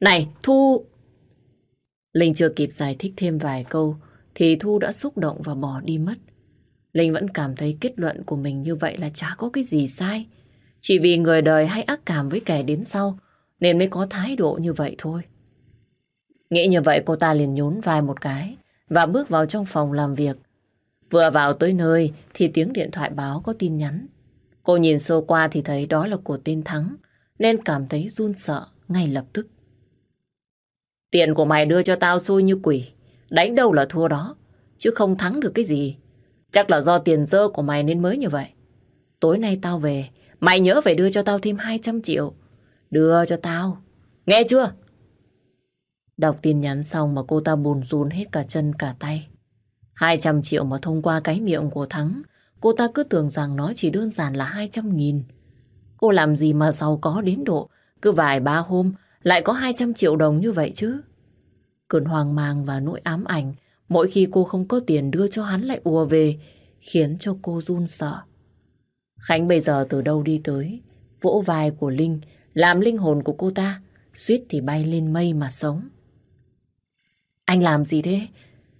Này, Thu Linh chưa kịp giải thích thêm vài câu Thì Thu đã xúc động và bỏ đi mất Linh vẫn cảm thấy kết luận của mình như vậy là chả có cái gì sai Chỉ vì người đời hay ác cảm với kẻ đến sau Nên mới có thái độ như vậy thôi Nghĩ như vậy cô ta liền nhún vai một cái và bước vào trong phòng làm việc. Vừa vào tới nơi thì tiếng điện thoại báo có tin nhắn. Cô nhìn sơ qua thì thấy đó là của tên Thắng, nên cảm thấy run sợ ngay lập tức. Tiền của mày đưa cho tao xui như quỷ. Đánh đâu là thua đó. Chứ không thắng được cái gì. Chắc là do tiền dơ của mày nên mới như vậy. Tối nay tao về. Mày nhớ phải đưa cho tao thêm 200 triệu. Đưa cho tao. Nghe chưa? Đọc tin nhắn xong mà cô ta buồn run hết cả chân cả tay. 200 triệu mà thông qua cái miệng của Thắng, cô ta cứ tưởng rằng nó chỉ đơn giản là 200 nghìn. Cô làm gì mà giàu có đến độ, cứ vài ba hôm lại có 200 triệu đồng như vậy chứ. Cơn hoang mang và nỗi ám ảnh mỗi khi cô không có tiền đưa cho hắn lại ùa về, khiến cho cô run sợ. Khánh bây giờ từ đâu đi tới, vỗ vai của Linh, làm linh hồn của cô ta, suýt thì bay lên mây mà sống. Anh làm gì thế?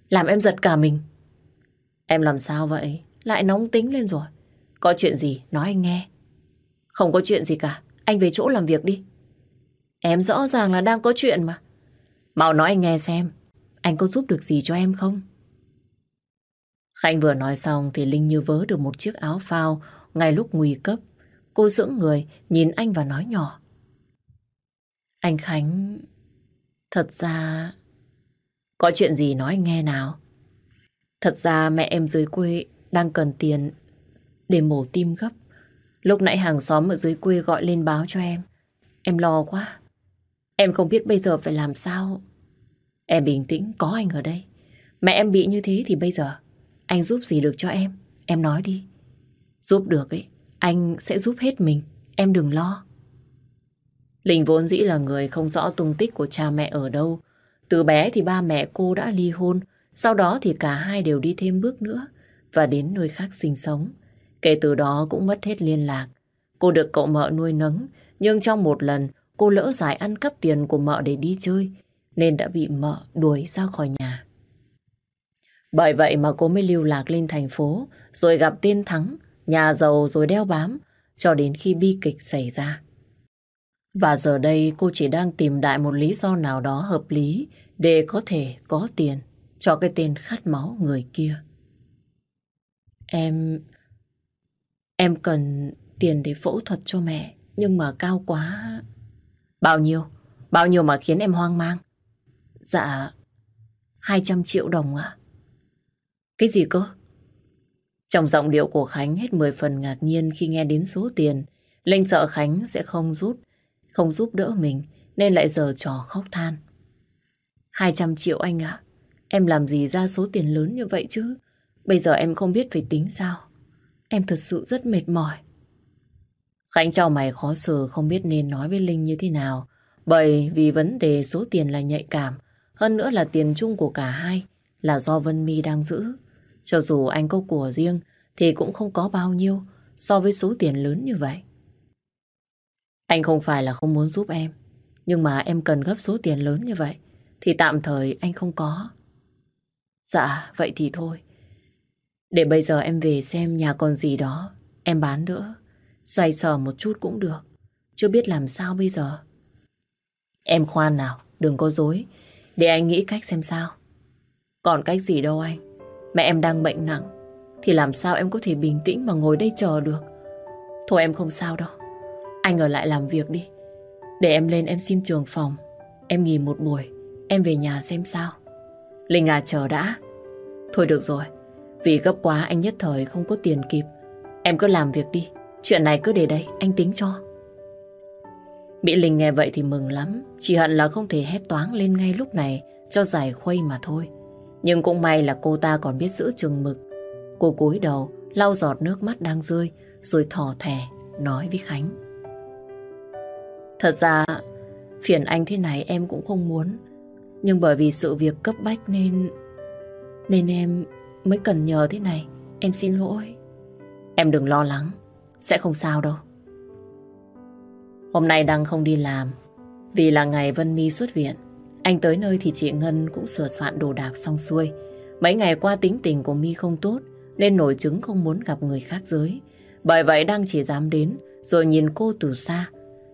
Làm em giật cả mình. Em làm sao vậy? Lại nóng tính lên rồi. Có chuyện gì? Nói anh nghe. Không có chuyện gì cả. Anh về chỗ làm việc đi. Em rõ ràng là đang có chuyện mà. Mau nói anh nghe xem. Anh có giúp được gì cho em không? Khanh vừa nói xong thì Linh như vớ được một chiếc áo phao ngay lúc nguy cấp. Cô dưỡng người, nhìn anh và nói nhỏ. Anh Khánh, thật ra có chuyện gì nói nghe nào. Thật ra mẹ em dưới quê đang cần tiền để mổ tim gấp. Lúc nãy hàng xóm ở dưới quê gọi lên báo cho em. Em lo quá. Em không biết bây giờ phải làm sao. Em bình tĩnh, có anh ở đây. Mẹ em bị như thế thì bây giờ anh giúp gì được cho em? Em nói đi. Giúp được ấy, anh sẽ giúp hết mình. Em đừng lo. Linh vốn dĩ là người không rõ tung tích của cha mẹ ở đâu. Từ bé thì ba mẹ cô đã ly hôn, sau đó thì cả hai đều đi thêm bước nữa và đến nơi khác sinh sống. Kể từ đó cũng mất hết liên lạc. Cô được cậu mợ nuôi nấng, nhưng trong một lần cô lỡ giải ăn cắp tiền của mợ để đi chơi, nên đã bị mợ đuổi ra khỏi nhà. Bởi vậy mà cô mới lưu lạc lên thành phố, rồi gặp tên Thắng, nhà giàu rồi đeo bám, cho đến khi bi kịch xảy ra. Và giờ đây cô chỉ đang tìm đại một lý do nào đó hợp lý để có thể có tiền cho cái tên khát máu người kia. Em... Em cần tiền để phẫu thuật cho mẹ, nhưng mà cao quá. Bao nhiêu? Bao nhiêu mà khiến em hoang mang? Dạ, 200 triệu đồng à? Cái gì cơ? Trong giọng điệu của Khánh hết 10 phần ngạc nhiên khi nghe đến số tiền. Linh sợ Khánh sẽ không rút, không giúp đỡ mình, nên lại giờ trò khóc than. 200 triệu anh ạ. Em làm gì ra số tiền lớn như vậy chứ? Bây giờ em không biết phải tính sao. Em thật sự rất mệt mỏi. Khánh trao mày khó xử không biết nên nói với Linh như thế nào. Bởi vì vấn đề số tiền là nhạy cảm. Hơn nữa là tiền chung của cả hai là do Vân My đang giữ. Cho dù anh có của riêng thì cũng không có bao nhiêu so với số tiền lớn như vậy. Anh không phải là không muốn giúp em. Nhưng mà em cần gấp số tiền lớn như vậy thì tạm thời anh không có. Dạ, vậy thì thôi. Để bây giờ em về xem nhà còn gì đó, em bán nữa. Xoay sở một chút cũng được. Chưa biết làm sao bây giờ. Em khoan nào, đừng có dối. Để anh nghĩ cách xem sao. Còn cách gì đâu anh. Mẹ em đang bệnh nặng. Thì làm sao em có thể bình tĩnh mà ngồi đây chờ được. Thôi em không sao đâu. Anh ở lại làm việc đi. Để em lên em xin trường phòng. Em nghỉ một buổi. Em về nhà xem sao. Linh à chờ đã. Thôi được rồi. Vì gấp quá anh nhất thời không có tiền kịp. Em cứ làm việc đi. Chuyện này cứ để đây, anh tính cho. Mỹ Linh nghe vậy thì mừng lắm. Chỉ hận là không thể hét toáng lên ngay lúc này cho giải khuây mà thôi. Nhưng cũng may là cô ta còn biết giữ chừng mực. Cô cúi đầu, lau giọt nước mắt đang rơi, rồi thò thẻ, nói với Khánh. Thật ra, Phiền anh thế này em cũng không muốn. Nhưng bởi vì sự việc cấp bách nên... Nên em mới cần nhờ thế này. Em xin lỗi. Em đừng lo lắng. Sẽ không sao đâu. Hôm nay Đăng không đi làm. Vì là ngày Vân My xuất viện. Anh tới nơi thì chị Ngân cũng sửa soạn đồ đạc xong xuôi. Mấy ngày qua tính tình của My không tốt nên nổi chứng không muốn gặp người khác giới. Bởi vậy đang chỉ dám đến rồi nhìn cô từ xa.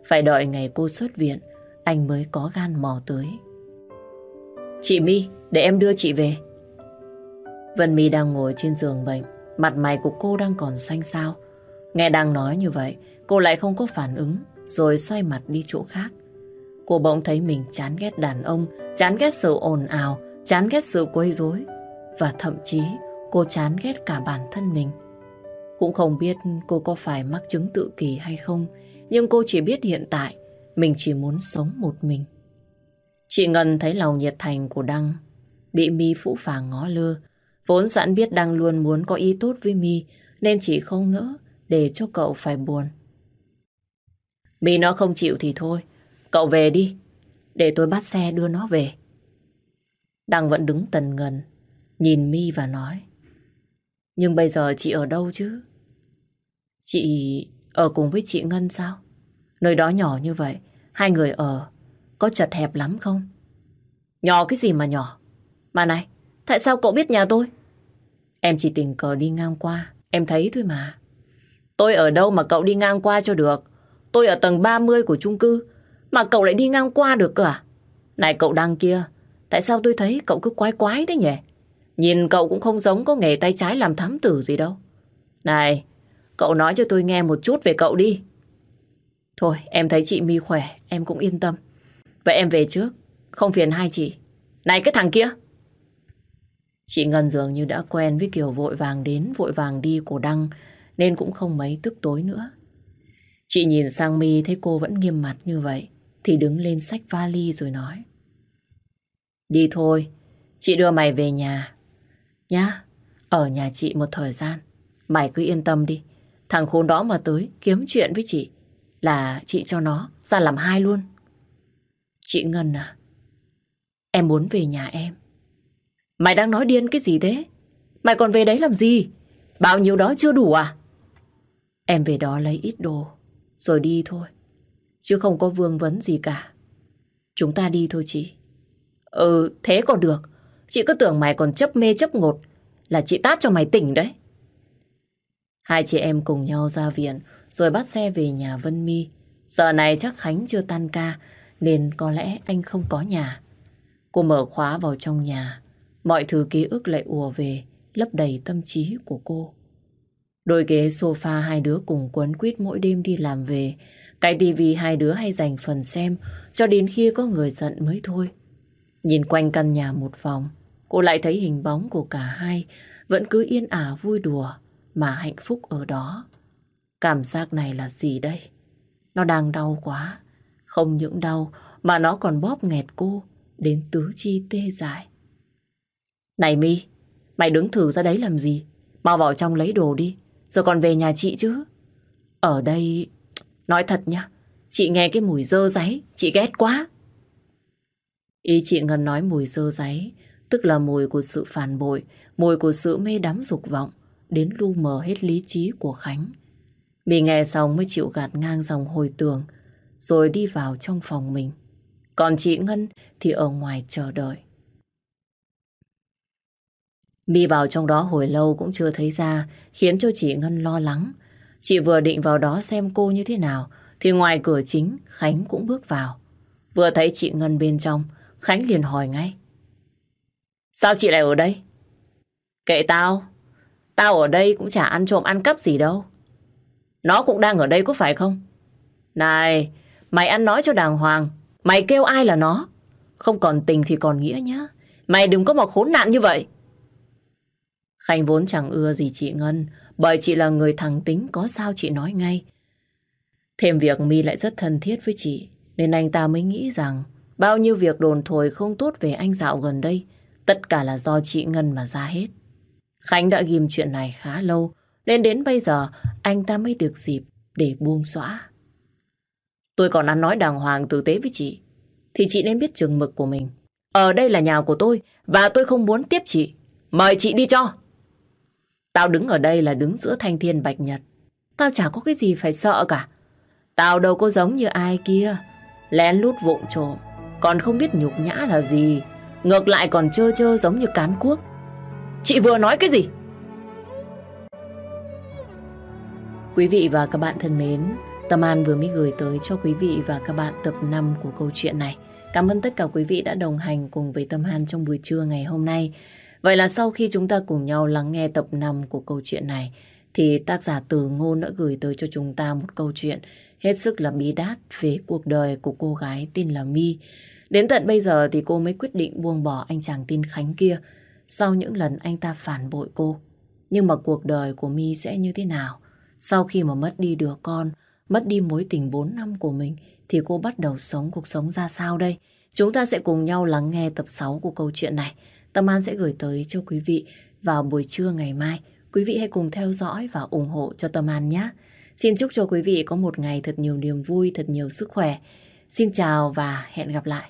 Phải đợi ngày cô xuất viện anh mới có gan mò tới. Chị My, để em đưa chị về. Vân My đang ngồi trên giường bệnh, mặt mày của cô đang còn xanh xao. Nghe đang nói như vậy, cô lại không có phản ứng, rồi xoay mặt đi chỗ khác. Cô bỗng thấy mình chán ghét đàn ông, chán ghét sự ồn ào, chán ghét sự quấy rối. Và thậm chí cô chán ghét cả bản thân mình. Cũng không biết cô có phải mắc chứng tự kỷ hay không, nhưng cô chỉ biết hiện tại, mình chỉ muốn sống một mình. Chị Ngân thấy lòng nhiệt thành của Đăng, bị mi phũ phàng ngó lơ. Vốn sẵn biết Đăng luôn muốn có ý tốt với mi, nên chị không nỡ để cho cậu phải buồn. Mi nó không chịu thì thôi. Cậu về đi. Để tôi bắt xe đưa nó về. Đăng vẫn đứng tần ngần, nhìn mi và nói, Nhưng bây giờ chị ở đâu chứ? Chị ở cùng với chị Ngân sao? Nơi đó nhỏ như vậy Hai người ở có chật hẹp lắm không? Nhỏ cái gì mà nhỏ? Mà này, tại sao cậu biết nhà tôi? Em chỉ tình cờ đi ngang qua, em thấy thôi mà. Tôi ở đâu mà cậu đi ngang qua cho được? Tôi ở tầng 30 của chung cư, mà cậu lại đi ngang qua được cơ à? Này cậu đang kia, tại sao tôi thấy cậu cứ quái quái thế nhỉ? Nhìn cậu cũng không giống có nghề tay trái làm thám tử gì đâu. Này, cậu nói cho tôi nghe một chút về cậu đi. Thôi, em thấy chị My khỏe, em cũng yên tâm. Vậy em về trước, không phiền hai chị. Này cái thằng kia! Chị Ngân dường như đã quen với kiểu vội vàng đến, vội vàng đi của Đăng, nên cũng không mấy tức tối nữa. Chị nhìn sang My thấy cô vẫn nghiêm mặt như vậy, thì đứng lên xách vali rồi nói. Đi thôi, chị đưa mày về nhà. Nhá, ở nhà chị một thời gian. Mày cứ yên tâm đi. Thằng khốn đó mà tới kiếm chuyện với chị là chị cho nó ra làm hai luôn. Chị Ngân à, em muốn về nhà em. Mày đang nói điên cái gì thế? Mày còn về đấy làm gì? Bao nhiêu đó chưa đủ à? Em về đó lấy ít đồ, rồi đi thôi. Chứ không có vương vấn gì cả. Chúng ta đi thôi chị. Ừ, thế còn được. Chị cứ tưởng mày còn chấp mê chấp ngột là chị tát cho mày tỉnh đấy. Hai chị em cùng nhau ra viện rồi bắt xe về nhà Vân Mi. Giờ này chắc Khánh chưa tan ca nên có lẽ anh không có nhà. Cô mở khóa vào trong nhà. Mọi thứ ký ức lại ùa về lấp đầy tâm trí của cô. Đôi ghế sofa hai đứa cùng quấn quýt mỗi đêm đi làm về. Cái tivi hai đứa hay dành phần xem cho đến khi có người giận mới thôi. Nhìn quanh căn nhà một vòng, cô lại thấy hình bóng của cả hai vẫn cứ yên ả vui đùa mà hạnh phúc ở đó. Cảm giác này là gì đây? Nó đang đau quá. Không những đau mà nó còn bóp nghẹt cô đến tứ chi tê dại. Này mi mày đứng thử ra đấy làm gì? Mau vào trong lấy đồ đi, rồi còn về nhà chị chứ. Ở đây, nói thật nhá, chị nghe cái mùi dơ giấy, chị ghét quá. Ý chị Ngân nói mùi dơ giấy, tức là mùi của sự phản bội, mùi của sự mê đắm dục vọng, đến lu mờ hết lý trí của Khánh. Bị nghe xong mới chịu gạt ngang dòng hồi tưởng, rồi đi vào trong phòng mình. Còn chị Ngân thì ở ngoài chờ đợi. Mi vào trong đó hồi lâu cũng chưa thấy ra, khiến cho chị Ngân lo lắng. Chị vừa định vào đó xem cô như thế nào, thì ngoài cửa chính, Khánh cũng bước vào. Vừa thấy chị Ngân bên trong, Khánh liền hỏi ngay. Sao chị lại ở đây? Kệ tao, tao ở đây cũng chả ăn trộm ăn cắp gì đâu. Nó cũng đang ở đây có phải không? Này, mày ăn nói cho đàng hoàng. Mày kêu ai là nó? Không còn tình thì còn nghĩa nhá. Mày đừng có một khốn nạn như vậy. Khanh vốn chẳng ưa gì chị Ngân, bởi chị là người thẳng tính có sao chị nói ngay. Thêm việc My lại rất thân thiết với chị, nên anh ta mới nghĩ rằng bao nhiêu việc đồn thổi không tốt về anh dạo gần đây, tất cả là do chị Ngân mà ra hết. Khánh đã ghim chuyện này khá lâu, nên đến bây giờ anh ta mới được dịp để buông xóa. Tôi còn ăn nói đàng hoàng tử tế với chị. thì chị nên biết trường mực của mình. Ở đây là nhà của tôi và tôi không muốn tiếp chị. Mời chị đi cho. Tao đứng ở đây là đứng giữa thanh thiên bạch nhật. Tao chả có cái gì phải sợ cả. Tao đâu có giống như ai kia. Lén lút vụng trộm. Còn không biết nhục nhã là gì. Ngược lại còn chơ chơ giống như cán cuốc. Chị vừa nói cái gì? Quý vị và các bạn thân mến, Tâm An vừa mới gửi tới cho quý vị và các bạn tập 5 của câu chuyện này. Cảm ơn tất cả quý vị đã đồng hành cùng với Tâm An trong buổi trưa ngày hôm nay. Vậy là sau khi chúng ta cùng nhau lắng nghe tập 5 của câu chuyện này, thì tác giả Từ Ngôn đã gửi tới cho chúng ta một câu chuyện hết sức là bí đát về cuộc đời của cô gái tên là My. Đến tận bây giờ thì cô mới quyết định buông bỏ anh chàng tin Khánh kia sau những lần anh ta phản bội cô. Nhưng mà cuộc đời của My sẽ như thế nào? Sau khi mà mất đi đứa con, mất đi mối tình 4 năm của mình, thì cô bắt đầu sống cuộc sống ra sao đây? Chúng ta sẽ cùng nhau lắng nghe tập 6 của câu chuyện này. Tâm An sẽ gửi tới cho quý vị vào buổi trưa ngày mai. Quý vị hãy cùng theo dõi và ủng hộ cho Tâm An nhé. Xin chúc cho quý vị có một ngày thật nhiều niềm vui, thật nhiều sức khỏe. Xin chào và hẹn gặp lại.